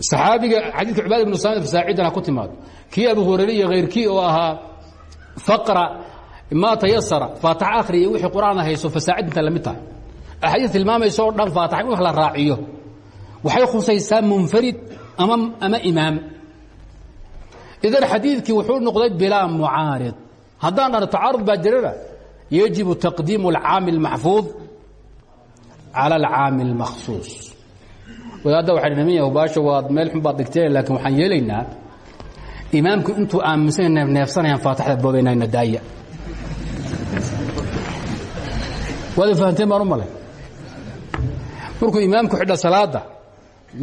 Saxaabiga xadiidka cubaada ibnu saamid fasaacidan ha ku timaado. Kii abu hurayre iyo hayrkii oo ahaa faqra maa tayasara faatax akhri iyo wixii qur'aan hayso fasaacidinta la mid tahay. Axaadiis tilmaamaysa oo dhan faatax in wax la raaciyo. Waxay khusaysaa munfarid ama ama imaam. Idan xadiidkii wuxuu noqday bilaa mucaarid. Haddaan dhano tacaarud baa jiraba yajibu taqdiimu alcaami اlmaxfuud cala alcaami اlmakhsuus wadaadda waxay niman yahu baasha waad meel xun baad dhigteen laakiin waxaan yeelaynaa imaamku intuu aaminsan neefneefsanayaan faataxda boobaynayna daaya waad fahanteen baan u malay. Markuu imaamku xidha salaadda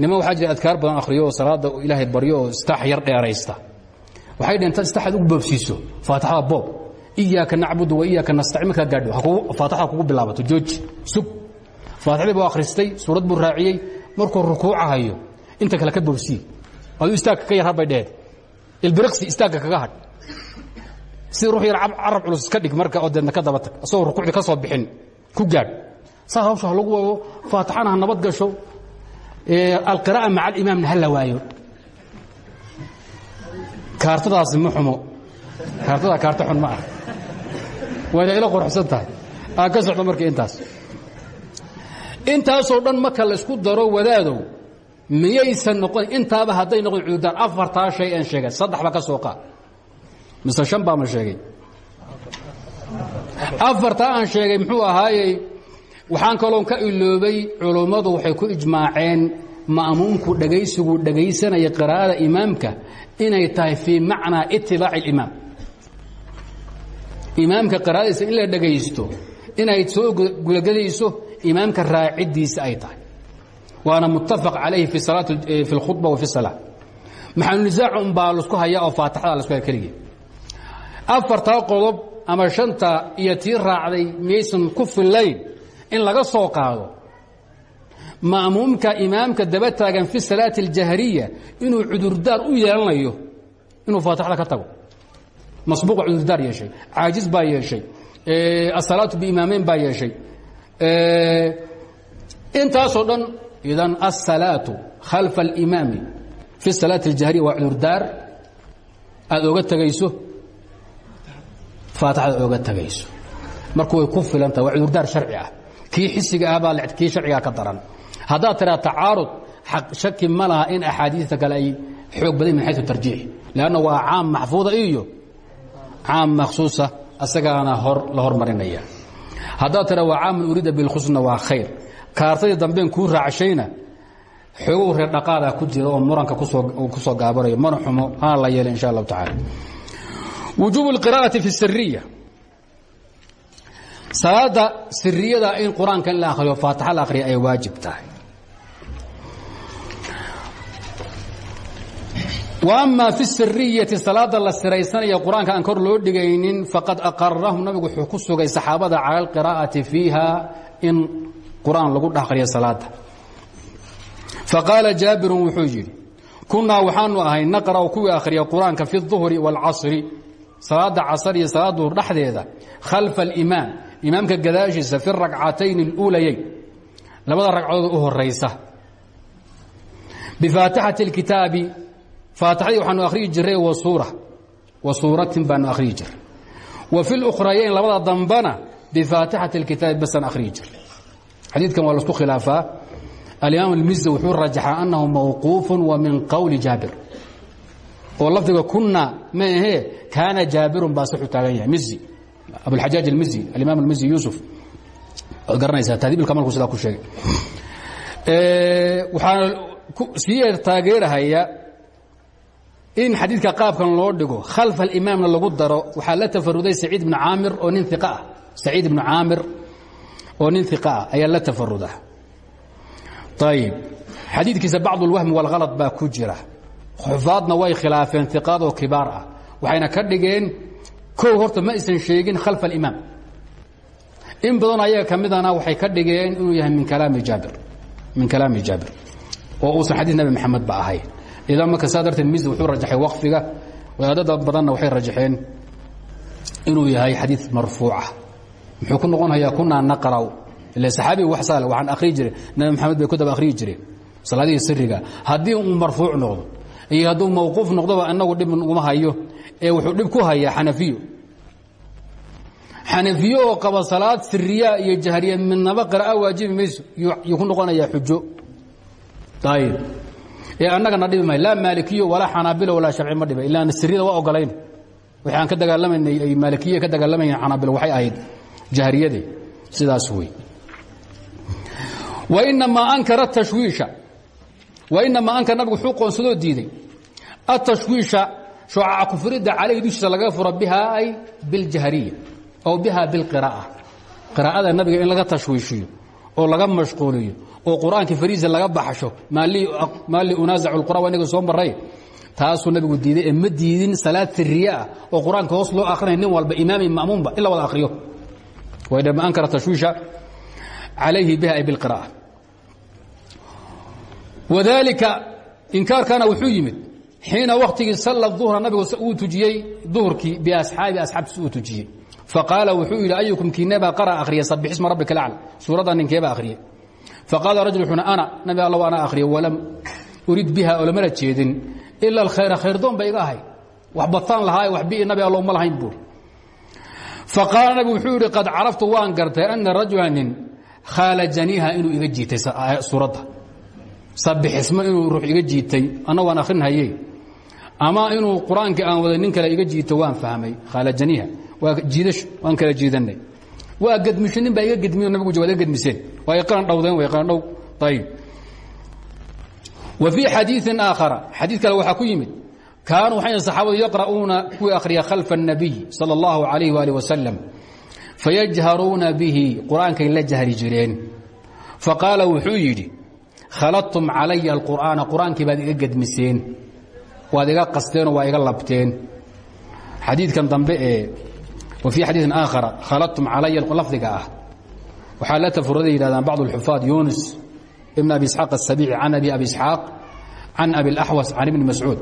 niman waxaa jira adkaar badan akhriyo oo salaadda ilaahay baryo oo istaax yar dheeraysta. Waxay dhaheen ta istaxad ugu boobsiiso faataxada boob. Iyaaka nacbudu wa iyaaka nastaciin markaa gaadho faataxada kugu bilaabato jooji sug. Faatixdii buu akhristay suurad buu raaciyey markuu rukuucahayo inta kale ka boobsiye aduu istaagka ka yar hadbay dhehed. Ilbiriqsi istaagga kaga hadh si ruux yar carab culus iska dhig marka oo deedna ka daba tag asagoo rukuucdii ka soo bixin ku gaadh. Saas hawsha ha lagu wado faatixana ha nabad gasho alqiraa'a maca alimaamna ha la waayo. Kaartadaasi ma xumo. Kaartadaa kaarta xun ma ah. Wayna ila qorxsan tahay. Aa ka socdo marka intaas. Intaasoo dhan marka laysku daro wadaadow miyaysan noqon intaaba hadday noqon cudurdaan afartaa shay aan sheegay saddex ba ka soo qaad. Mise shan baa ma sheegay afartaa aan sheegay muxuu ahaayey waxaan kaloon ka iloobay culummadu waxay ku ijmaaceen ma'muumku dhegaysigu dhegaysanaya qiraa'ada imaamka inay tahay fii macnaa itibaaci اlimaam imaamka qiraa'adiisa in la dhegaysto inay soo gulagadayso imaamka raaciddiisa ay tahay waana muttafaq calayhi fi fi اlkhudba wa fi الsalaa maxanunisaac un baa lasku hayaa oo faatixada lasku haya keligii afartaa qodob ama shanta iyo tii raacday miyaysan ku fillayn in laga soo qaado ma'muumka imaamka daba taagan fi salaati اljahriya inuu cudurdaar u yeelanayo inuu faatixada ka tago masbuuqa cudurdaar yeeshay caajiz baa yeeshay asalaatu biimaamayn baa yeeshay intaasoo dhan idan asalaatu khalfa اlimaami fi salaati اljahriya waa cudurdaar aad oga tegayso faatixada oga tegayso marka way ku filan tahay waa cudurdaar sharci ah. Kii xisiga ah baa kii sharcigaa ka daran. Haddaad tiraa tacaarud shaki ma laha in axaadiista kale ay xoog badan min xayu tarjiix. Lanna waa caam maxfuuda iyo caam makhsuusa asagaana hor la hormarinaya. Haddaad tira waa caamun uriida bilkhusna waa khayr. Kaartadii dambeen kuu raacshayna xoogow reer dhaqaadaa ku jira oo muranka ku soo gaabanayo mana xumo hana la yeela insha allahu tacaala wujuubu اlqira'ati fi siriya salaada siriyada in qur-aanka in la akhriyo faatixa la akhriya ay waajib tahay wa ama fi siriyati salaada la siraysanaya qur-aanka aan kor loo dhigaynin faqad aqarahum nabigu wuxuu ku sugay saxaabada cala alqiraa'ati fiiha in qur-aan lagu dhex akhriyo salaada faqaala jaabirun wuxuu yidhi kunnaa waxaanu ahay naqra'u kuwii akhriya qur-aanka fi الظuhri wاlcasri salaada casar iyo salaad duhur dhexdeeda khalfa alimaam imaamka gadaashiisa fi rakcatayn اluulayeyn labada ragcadood u horaysa bifaatixati اlkitaabi faatixadii waxaanu akhriyi jiray wasuura wa suuratin baanu akhriyi jiray wa fi lukhrayayn labada dambana bifaatixati اlkitaabi basaan akhriyi jiray xadiidkan waa lasku khilaafaa alimaam almizi wuxuu rajaxaa annahu mawquufu wa min qowli jaabir oo lafdiga kuna ma ahee kaana jaabirun baa saxu taagan yahay. Mizi abulxajaaj almizi alimaam almizi yuusuf. Waad garanaysaa tahdiib kamalku sidaa ku sheegay. Waxaana sii taageerahaya in xadiidka qaabkan loo dhigo khalfa alimaamna lagu daro waxaa la tafaruday saciid ibnu caamir oo nin iqa ah. Saciid ibnu caamir oo nin iqa ah ayaa la tafaruda ayib xadiidkiisa bacd اlwahmi wاlhalad baa ku jira xufaadna way khilaafeen iqaadoo kibaar ah. Waxayna ka dhigeen kow horta ma aysan sheegin khalfa alimaam. In badan ayaga ka midana waxay ka dhigeen inuu yahay min kalaami jaabir min kalaami jaabir oo uusan xadiis nabi maxamed ba ahayn. Idan marka saa darteed mis wuxuu rajaxay waqfiga wadaadada badanna waxay rajaxeen inuu yahay xadiid marfuuca muxuu ku noqon hayaa kunaa naqraw ila saxaabiga wax saale waxaan akhriyi jiray. Nabi maxamed bay ku daba akhriyi jireen salaadihii siriga haddii uu marfuuc noqdo iyo hadduu mawquuf noqdoba inagu dhib uguma hayo ee wuxuu dhib ku hayaa xanafiyo xanafiyo oo qaba salaad siriya iyo jahriya midnaba qira'a waajibi mayso yuu ku noqonayaa xujo. Ayib ee annagana dhibi mahay laa maalikiyo walaa xanaabilo walaa sharci ma dhiba ilaa siriyada waa ogolayn. Waxaan ka dagaalamaynay ay maalikiya ka dagaalamayeen xanaabilo waxay ahayd jahriyadii. Sidaas wey wainamaa ankara tashwiisha wainamaa anka nabigu wuxuu qoonsadoo diiday atashwiisha shucaca kufurida calayhi dushiisa laga fura bihaa biljahriya aw biha bilqiraa'a qiraa'ada nabiga in laga tashwiishiyo oo laga mashquuliyo oo qur'aanka fariisa laga baxsho maa li unaasacu qur'an waa inaga soo maray. Nabigu diiday ee ma diidin salaad siriye ah, oo qur'aanka hoos loo akhrinay nin walba imaami ma'muunba in la wada akhriyo. Wainama ankara tashwiisha calayhi biha ay bilqiraa'a wadalika inkaarkana wuxuu yimid xiina wakhtigii salla duhra nabigu uu tujiyey duhurkii biasxaabi asxaabtiis uu tujiyey. Faqaala wuxuu yidhi ayukum kiinebaa qara akhriya sabixisma rabbika lacla. Suuradda ninkeeba akhriye faqaala rajul wuxuuna ana nabi alla ana akhriye walam urid biha oo lamana jeedin ila alkhayra khayrdoon ba iga ahay wax bataan lahaa wax bi'i nabi allo ma lahayn buuri faqaala nabi wuxuu yidhi qad caraftu waan gartay ana rajula nin khaalajaniiha inuu iga jiitay suuradda sabixismo inuu ruux iga jiitay anna waan akhrinhaye ama inuu qur-aankii aan waday nin kale iga jiito waan fahmay khaalajaniiha waa jiidasho waan kala jiidanay waa gedmisho nin baa iga gedmiyo nabigu waad iga gedmiseen waa ay qaran dhowdeen way qaran dhow ayib wa fii xadiiثin aakhara xadiid kale waxaa ku yimid kaanuu waxay saxaabadu yaqra'uuna kuwii akhriya khalfa الnabiy salى اllahu عalayh wali wasalam fayajharuuna bihi qur-aankay la jahri jireen faqaala wuxuu yidhi khaladtum calaya alqur'aana qur'aankii baad iga gedmiseen waad iga qasteenoo waa iga labteen. Xadiidkan dambe ee wa fii xadiiin aakhara khaladtum calaya lafdiga ah waxaa la tafuraday yidhahdaan bacd alxufaad yuunus ibn abi isxaaq asabici can abi abi isxaaq can abi اlaxwas can ibni mascuud.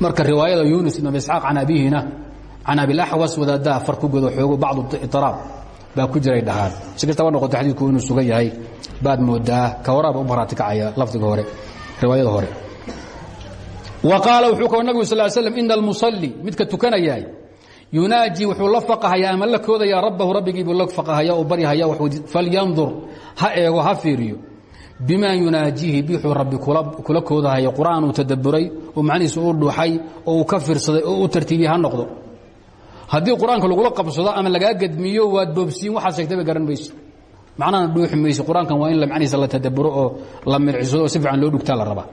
Marka riwaayada yuunus ibn abi isxaaq abihina can abi laxwas wadaaddaa far ku godo xoogo bacdu iraab baa ku jiray dhahaan. Si kastaba noqoto xadiidku inuu sugan yahay baad moodaa ka horaaba u maraati kacaya lafdiga hore riwaayada hore. Wa qaala wuxuu kao nabigu sal slam ina almusalli midka tukanayaay yunaaji wuxuu la faqahayaa ama la koodayaa rabbahu rabbigiibuu la faqahaya oo baryahaya falyandur ha eego ha fiiriyo. Bima yunaajiihi bixuu rabbi kula koodahayo qur'aan uu tadaburay oo macnihiisa u dhuuxay oo uu ka fiirsaday oo u tartiibiyey ha noqdo. Haddii qur'aanka qabsado ama lagaa gedmiyo waad boobsiin waxaad sheegtayba garan mayso macnahana dhuuxi mayso qur'aankan waa in macnihiisa la tadaburo oo la milcisado oo si fiican loo dhugtaa la rabaa.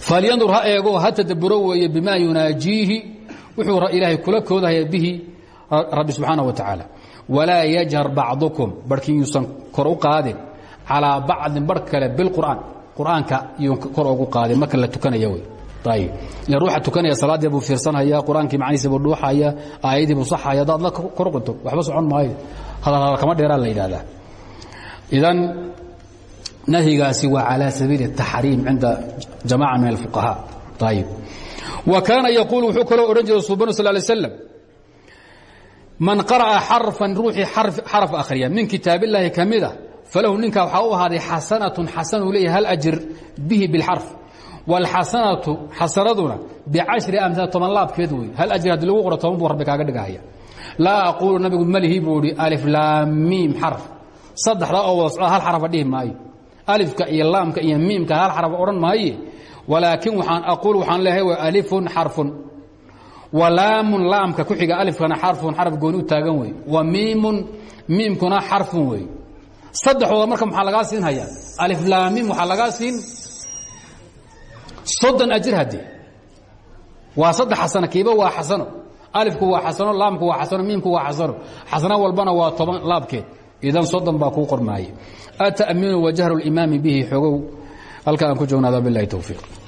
Falyandur ha eego ha tadaburo weeye bima yunaajiihi wuxuu ilaahay kula koodahaya bihi rabbi subxaana wa tacaala. Walaa yajhar bacdukum barhkii yuusan kor u qaadin calىa bacdin bar kale biاlqur'aan qur'aanka iyuu kor ogu qaadin marka la tukanaya wey ayb ila ruuxa tukanaya salaaddii buu fiirsanhaya qur'aankii macnihiisa buu dhuuxaya aayadii buu saxaya haddaad la kor qunto waxba socon maayo hadal hadal kama dheeraa la yidhahdaa idan nahyigaasi waa calى sabiili الtaxriim cinda jamaca min اlfuqahaa ayb wa kaana yaquul wuxuu kaloo odhan jiray subanu sal lay slam man qara'a xarfan ruuxii xaraf akhriya min kitaab illaahi ka mida falahu ninka waxaa u ahaaday xasanatun xasanuu leeyahay hal ajir bihi bilxarf wاlxasanatu xasanaduna bicashri amhaal toban laabkeed wey hal ajir haddii lagu qoro toban buu rabbi kaaga dhigahaya laa aquulu nabigu malihi buu ihi alif laam miim xarf. Saddexdaa oo wada socda hal xarafa dhihi maayo. Alifka iyo laamka iyo miimka hal xaraf odhan maaye. Walaakin waxaan aquul waxaan leeyahay wa alifun xarfun. Wa laamun laamka ku xiga alifkana xarfun xaraf gooni u taagan wey wa miimun miimkuna xarfun wey saddexdooda marka maxaa lagaa siin hayaa? Aliflaamim waxaa lagaa siin? Soddon ajir haddee waa saddex xasano kiiba waa xasano alifku waa xasano laamku waa xasano miimku waa xasano. Xasano walbana waa toban laabkeed idan soddon baa kuu qormaaye ata'miinu wajahru اlimaami bihi xogow. Halka ku joognaada bilahi towfiiq